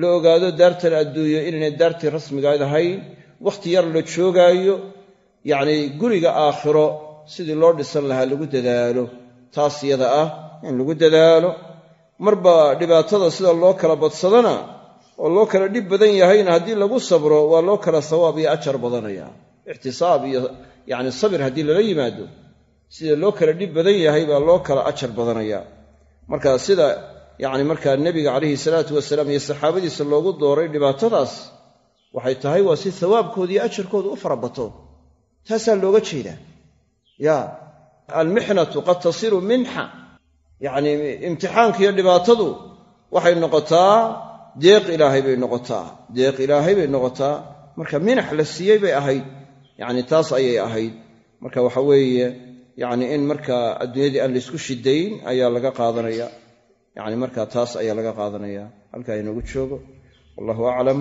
A: la ogaado daartan adduunyo inaynay daartii rasmigaad ahayn wakhti yar la joogaayo yacni guriga aakhiro sidii loo dhisan lahaa lagu dadaalo taas yada ah in lagu dadaalo. Marba dhibaatada sida loo kala badsadana oo loo kala dhib badan yahayna haddii lagu sabro waa loo kala sawaab iyo ajar badanaya. Ixtisaab iyo yacni sabir haddii lala yimaado sida loo kala dhib badan yahay baa loo kala ajar badanaya. Marka sida yacni markaa nebiga calayhi salaatu wasalaam iyo saxaabadiisa loogu dooray dhibaatadaas waxay tahay waa si sawaabkooda iyo ajarkooda u farabato. Taasaa looga jeedaa. Ya almixnatu qad tasiru minxa yacni imtixaanka iyo dhibaatadu waxay noqotaa deeq ilaahay bay noqotaa. Deeq ilaahay bay noqotaa. Marka minax la siiyey bay ahayd. Yacni taas ayay ahayd. Marka waxa weeye yacni in marka adduunyadii aan laysku shidayn ayaa laga qaadanaya. Yacni marka taas ayaa laga qaadanaya. Halkaa inoogu joogo. Wallahu aclam